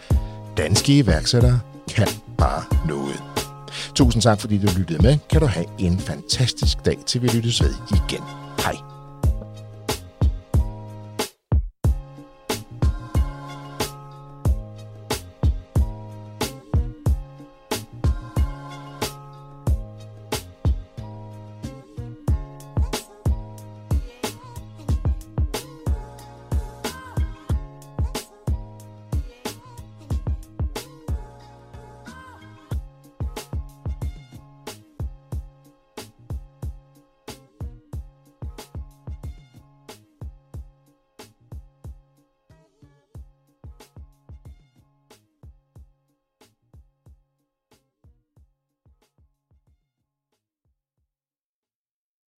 danske iværksættere kan bare noget. Tusind tak, fordi du lyttede med. Kan du have en fantastisk dag, til vi lyttes ved igen. Hej.